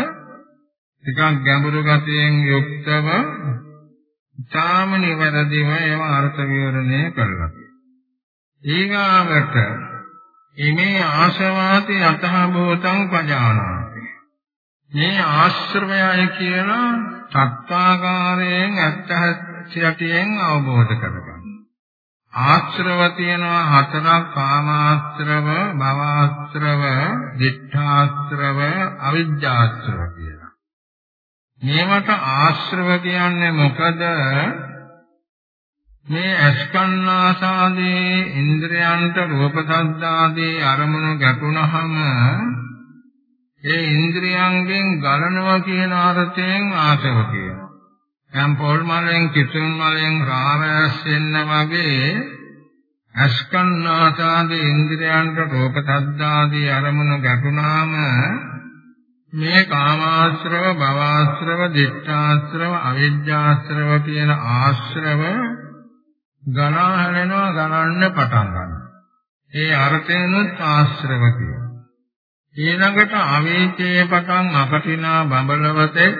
ටිකක් ගැඹුරු ගතියෙන් යුක්තව තාම නිවැරදිව ඒව අර්ථ විවරණය කළා. ඊගාවට ඉමේ ආශවාති යතහ භූතං පජානාති. මේ ආශ්‍රවයයි කියලා සත්‍යාකාරයෙන් අත්‍යහත්‍යයෙන් අවබෝධ කරගන්න. ආශ්‍රව තියෙනවා හතරක්. කාමාශ්‍රව භවආශ්‍රව දිඨාශ්‍රව අවිජ්ජාශ්‍රව කියලා. මේවට ආශ්‍රව කියන්නේ මොකද? මේ අස්කන්නාසාදී ඉන්ද්‍රයන්ට රූප සද්දාදී අරමුණු ගැටුණහම ඒ ඉන්ද්‍රියයන්ගෙන් ගලනවා කියන අර්ථයෙන් ආසව කියනවා. දැන් පොල් මලෙන් කිතුන් මලෙන් රාවැස් වෙන්න වගේ අස්කන්නාසාදී ඉන්ද්‍රයන්ට රූප සද්දාදී අරමුණු ගැටුණාම මේ කාමාශ්‍රව භවආශ්‍රව දිඨාශ්‍රව අවිජ්ජාශ්‍රව කියන ආශ්‍රව ගණා හැලෙනවා ගණන්න පටන් ගන්නවා. ඒ අර්ථයනොත් ආශ්‍රව කියනවා. ඊළඟට අවේචේ පටන් අකටිනා බඹලවතේ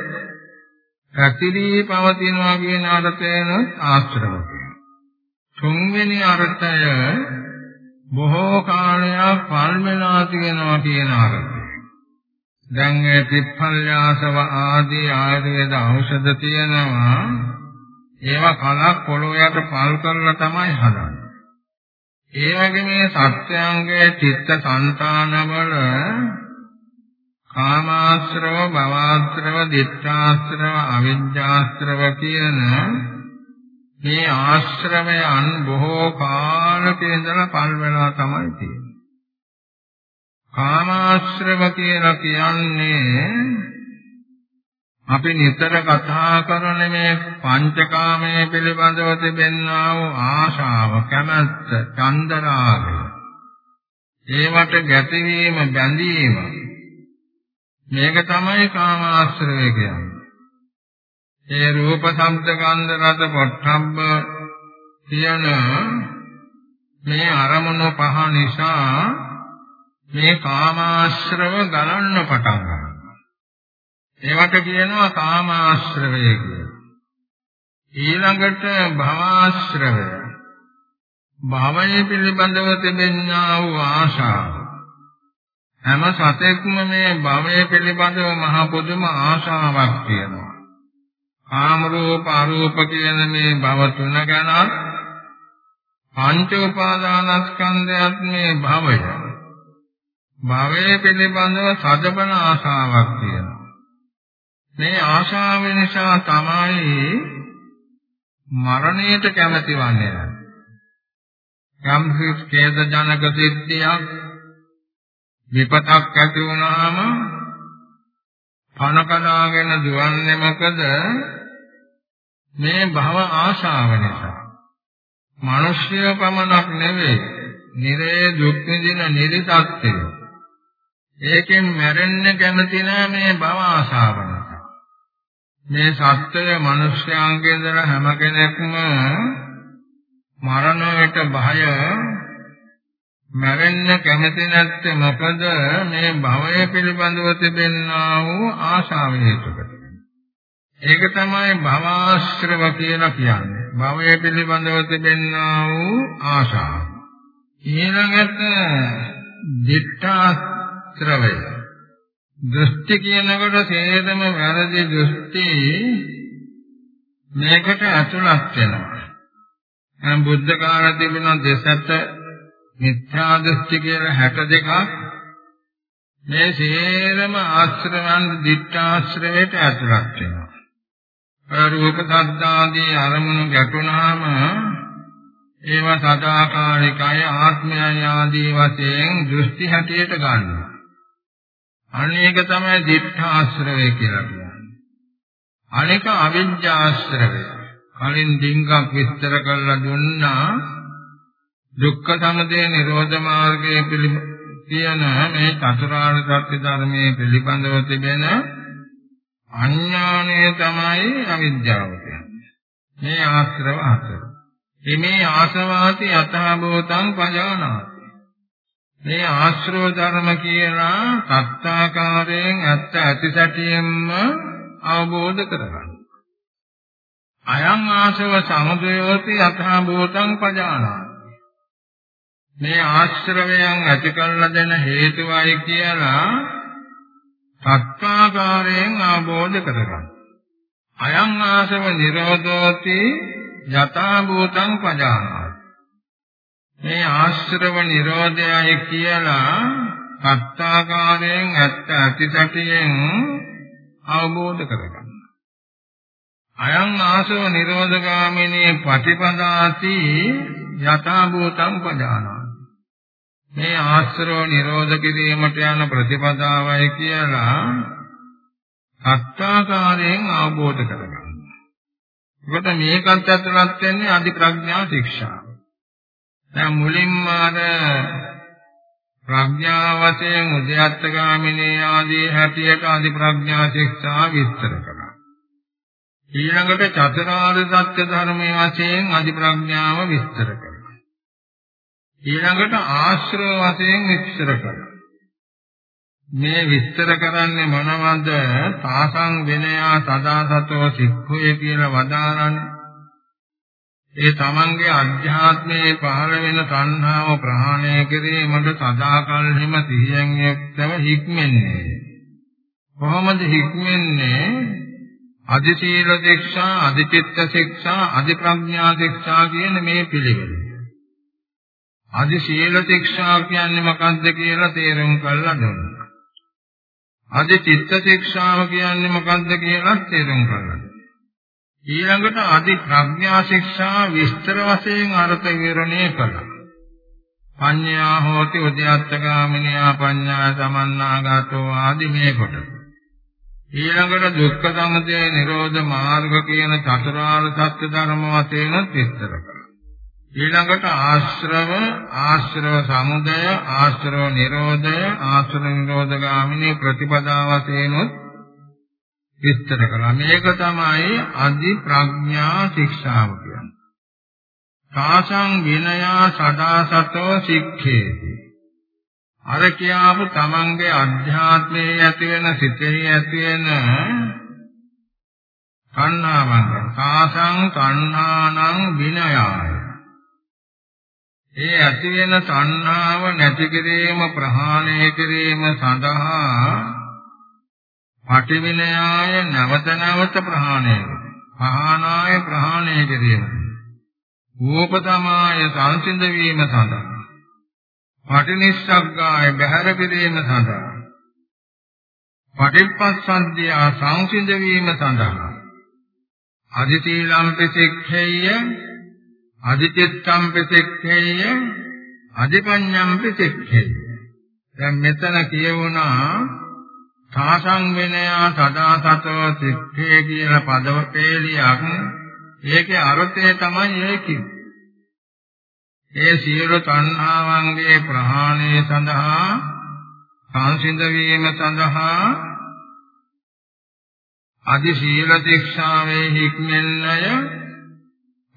පැතිරී පවතිනවා කියන අර්ථයනොත් ආශ්‍රව කියනවා. තුන්වෙනි අර්ථය බොහෝ කාලයක් පල්මෙලා තියෙනවා කියන අර්ථය. දැන් ඒ පිප්පල්යාසව ආදී ආයුර්වේද ඖෂධ තියෙනවා ඒවා කලක් පොළොවට පල් කරලා තමයි හදන්නේ. ඒ වගේ මේ සත්‍යංගයේ චිත්ත සංතානවල කාමාශ්‍රව, භවආශ්‍රව, දිත්‍යාශ්‍රව, අවිජ්ජාශ්‍රව කියන මේ ආශ්‍රමයන් බොහෝ කාලක ඉඳලා පල් වෙලා තමයි තියෙන්නේ. කාමාශ්‍රව කියලා කියන්නේ අපි නිතර කතා කරන මේ පංචකාමයේ පිළිබඳව තිබෙනා වූ ආශාව, කැමැත්ත, චන්දරාගය. ඒවට ගැටවීම, බැඳීම. මේක තමයි කාමාශ්‍රවය කියන්නේ. ඒ රූප, ශබ්ද, ගන්ධ, රස, පොට්ටබ්බ කියන මේ අරමුණු පහ නිසා මේ කාමාශ්‍රව ගලන්න පටන් ගන්නවා. ඒවට කියනවා කාමාශ්‍රවය කියලා. ඊළඟට භවආශ්‍රවය. භවය පිළිබඳව තිබෙනා වූ ආශාව. හැම සතෙක්ම මේ භවය පිළිබඳව මහ පොදුම ආශාවක් තියෙනවා. කාම රූප අරූප කියන මේ භව තුන ගැන පංච උපාදානස්කන්ධයත් මේ භවය භවය පිළිබඳව සදබන ආශාවක් තියෙනවා. මේ ආශාව නිසා තමයි මරණයට කැමති වන්නේ. යම් කේද ජනක සිද්ධියක් විපතක් ඇති වුණාම පණ කඩාගෙන දුවන්නේ මොකද මේ භව ආශාව නිසා. මිනිස්ය පමණක් නෙවෙයි, නිරේ දුක් විඳින නිරිතත්ත්වය. ඒකෙන් මැරෙන්න කැමති නෑ මේ භව ආශාව නිසා. මේ සත්‍යය මිනිස්යාගේ ඉඳලා හැම කෙනෙක්ම මරණයට බය මැරෙන්න කැමති නැත්තේ මොකද මේ භවය පිළිබඳව තිබෙනා වූ ආශාව හේතුකට. ඒක තමයි භවආශ්‍රව කියලා කියන්නේ. භවය පිළිබඳව තිබෙනා වූ ආශාව. ඊළඟට දිට්ඨා ශ්‍රවය. දෘෂ්ටි කියනකොට සේදම වැරදි දෘෂ්ටි මේකට ඇතුළත් වෙනවා. දැන් බුද්ධ කාලේ තිබෙන දෙසත මිත්‍යා දෘෂ්ටි කියලා 62ක් මේ සේරම ආශ්‍රවයන් දිට්ඨාශ්‍රවයට ඇතුළත් වෙනවා. රූප සද්දාදී අරමුණු ගැටුණාම ඒවා සදාකාලිකයි ආත්මයයි ආදී වශයෙන් දෘෂ්ටි හැටියට ගන්නවා. අනේක තමයි දිඨාශ්‍රවය කියලා කියන්නේ. අනේක අවිජ්ජාශ්‍රවය. කලින් ඩිංගක් විස්තර කරලා දුන්නා දුක්ඛ සමුදය නිරෝධ මාර්ගයේ කියන මේ චතුරාර්ය සත්‍ය ධර්මයේ පිළිබඳව තිබෙන අඥානය තමයි අවිද්‍යාව කියන්නේ. මේ ආශ්‍රව හතර. මේ ආසවාති යතහ භූතං පජානාති මේ ආශ්‍රව ධර්ම කියලා සත්‍යාකාරයෙන් ඇත්ත ඇතිසැටියෙන්ම අවබෝධ කරගන්න. අයං ආශව සමුදයෝති යථා භූතං පජානාති. මේ ආශ්‍රවයන් ඇති කරලා දෙන හේතුවයි කියලා සත්‍යාකාරයෙන් අවබෝධ කරගන්න. අයං ආශව නිරෝධෝති යථා භූතං පජානාති. මේ ආශ්‍රව නිරෝධයයි කියලා සත්‍යාකාරයෙන් ඇත්ත ඇතිසැටියෙන් අවබෝධ කරගන්න. අයං ආසව නිරෝධගාමිනී ප්‍රතිපදාති යථා භූතං පජානාති. මේ ආශ්‍රව නිරෝධ කිරීමට යන ප්‍රතිපදාවයි කියලා සත්‍යාකාරයෙන් අවබෝධ කරගන්න. මොකද මේකත් ඇතුළත් වෙන්නේ අධි ප්‍රඥා ශික්ෂාව. දැන් මුලින්ම අර ප්‍රඥා වශයෙන් උද්‍යත්තගාමිනී ආදී හැටියට අධි ප්‍රඥා ශික්ෂා විස්තර කළා. ඊළඟට චතුරාර්ය සත්‍ය ධර්මයේ වශයෙන් අධි ප්‍රඥාව විස්තර කළා. ඊළඟට ආශ්‍රව වශයෙන් විස්තර කළා. මේ විස්තර කරන්නේ මොනවද? තාසං විනයා සදාසතෝ සික්ඛය කියලා වදාරන්නේ. ඒ තමන්ගේ අධ්‍යාත්මයේ පහළ වෙන තණ්හාව ප්‍රහාණය කිරීමට සදාකල්හිම සිහියෙන් යුක්තව හික්මන්නේ. කොහොමද හික්මන්නේ? අධි සීල ශික්ෂා අධි චිත්ත ශික්ෂා අධි ප්‍රඥා ශික්ෂා කියන මේ පිළිවෙල. අධි සීල ශික්ෂා කියන්නේ මොකක්ද කියලා තේරුම් කරලා දුන්නා. අධි චිත්ත ශික්ෂාව කියන්නේ මොකක්ද කියලා තේරුම් කරලා ඊළඟට අධි ප්‍රඥා ශික්ෂා විස්තර වශයෙන් අර්ථ විවරණය කළා පඤ්ඤා හෝති උද්‍යත්තගාමිනියා පඤ්ඤා සමන්නාගතෝ ආදි මේ කොට ඊළඟට දුක්ඛ සමුදය නිරෝධ මාර්ග කියන චතුරාර්ය සත්‍ය ධර්ම වශයෙන් විස්තර කරනවා. ඊළඟට ආශ්‍රව ආශ්‍රව සමුදය ආශ්‍රව නිරෝධය ආශ්‍රව නිරෝධ ගාමිනී ප්‍රතිපදා වශයෙන් විස්තර කළා. මේක තමයි අදි ප්‍රඥා ශික්ෂාව කියන්නේ. සාසං විනයා සදාසතෝ සික්ඛේති අර කියාපු තමන්ගේ අධ්‍යාත්මයේ ඇති වෙන සිතෙහි ඇති වෙන කන්නාවන් සාසං කන්නානං විනයාය ඒ ඇති වෙන තණ්හාව නැති කිරීම ප්‍රහාණය කිරීම සඳහා පටිවිනයාය නැවත නැවත ප්‍රහාණය පහනාය ප්‍රහාණය කිරීම. රූපතමාය සංසිඳ වීම සඳහා. පටිනිස්සග්ගාය බහැර පිළිම සඳහා. පටිප්පස්සන්දිය සංසිඳ වීම සඳහා. අදිතීලම් පිසෙක්ඛේය අදිචිත්තම් පිසෙක්ඛේය අදිපඤ්ඤම් පිසෙක්ඛේය දැන් මෙතන කියවුණා සාසං විනයා සදාසතව සික්ඛේ කියලා පදව පෙළියක් ඒකේ අර්ථය තමයි ඒකේ. ඒ සියලු තණ්හාවන්ගේ ප්‍රහාණය සඳහා සංසිඳ වීම සඳහා අදි සීල ශික්ෂාවේ හික්මෙන්නය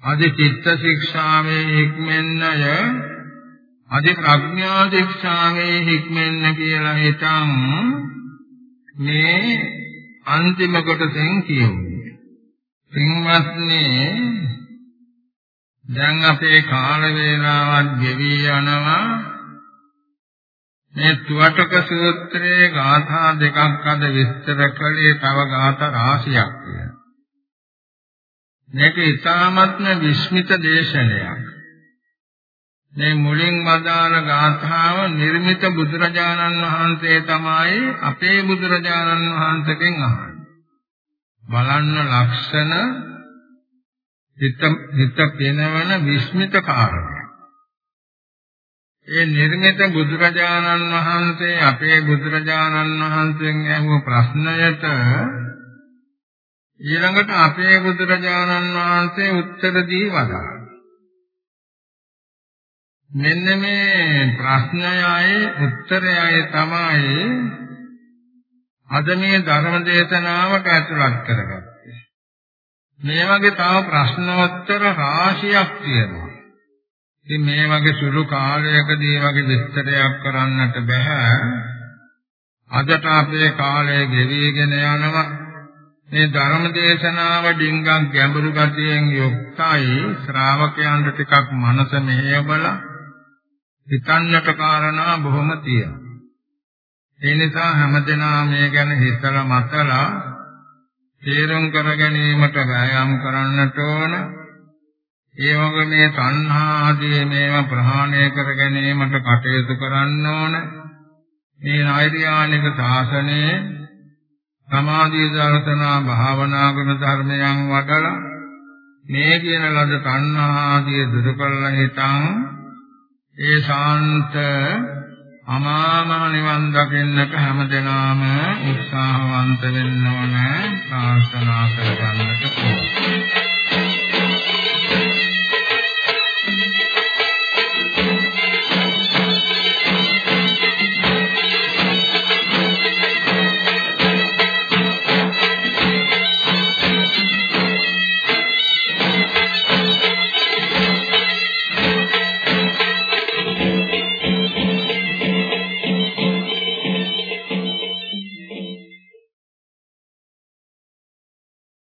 අදි චිත්ත ශික්ෂාවේ හික්මෙන්නය අදි ප්‍රඥා ශික්ෂාවේ හික්මෙන්න කියලා හිතන් මේ අන්තිම කොටසෙන් කියුවේ. පින්වත්නි දැන් අපේ කාල වේලාවත් ගෙවි යනවා මේ තුවටක සූත්‍රයේ ගාථා දෙකක් අද විස්තර කළේ තව ගාථා රාශියක් කියලා. මේක ඊ타මත්ම විස්මිත දේශනයක්. මේ මුලින් වදාළ ගාථාව නිර්මිත බුදුරජාණන් වහන්සේ තමයි අපේ බුදුරජාණන් වහන්සේගෙන් අහන්නේ. බලන්න ලක්ෂණ හිත හිත පෙනවන විස්මිත කාරණය. ඒ නිර්මිත බුදුරජාණන් වහන්සේ අපේ බුදුරජාණන් වහන්සේගෙන් අහුව ප්‍රශ්නයට ඊළඟට අපේ බුදුරජාණන් වහන්සේ උත්තර දී වදාළා. මෙන්න මේ ප්‍රශ්නයයි උත්තරයයි තමයි අද මේ ධර්ම දේශනාවට ඇතුළත් කරගත්තේ. මේ වගේ තව ප්‍රශ්නෝත්තර රාශියක් තියෙනවා. ඉතින් මේ වගේ සුළු කාලයකදී වගේ විස්තරයක් කරන්නට බෑ. අදට අපේ කාලය ගෙවිගෙන යනවා. මේ ධර්ම දේශනාව ඩිංගක් ගැඹුරු ගතියෙන් යුක්තයි ශ්‍රාවකයන්ට ටිකක් මනස මෙහෙයවලා හිතන්නට කාරණා බොහොම තියෙනවා. ඒ නිසා හැමදෙනා මේ ගැන හිතලා මතලා තේරුම් කර ගැනීමට වෑයම් කරන්නට ඕන. ඒ වගේ මේ තණ්හා ආදී මේවා ප්‍රහාණය කර ගැනීමට කටයුතු කරන්න ඕන. මේ නෛර්යානික සාසනයේ සමාධි දර්ශනා භාවනා ගුණ ධර්මයන් වඩලා මේ කියන ලද තණ්හා ආදී දුරු කළ හිතන් ඒ ශාන්ත අමාමහ නිවන් දකින්නට හැමදෙනාම උත්සාහවන්ත වෙන්න ඕන ප්‍රාර්ථනා කරගන්නට ඕන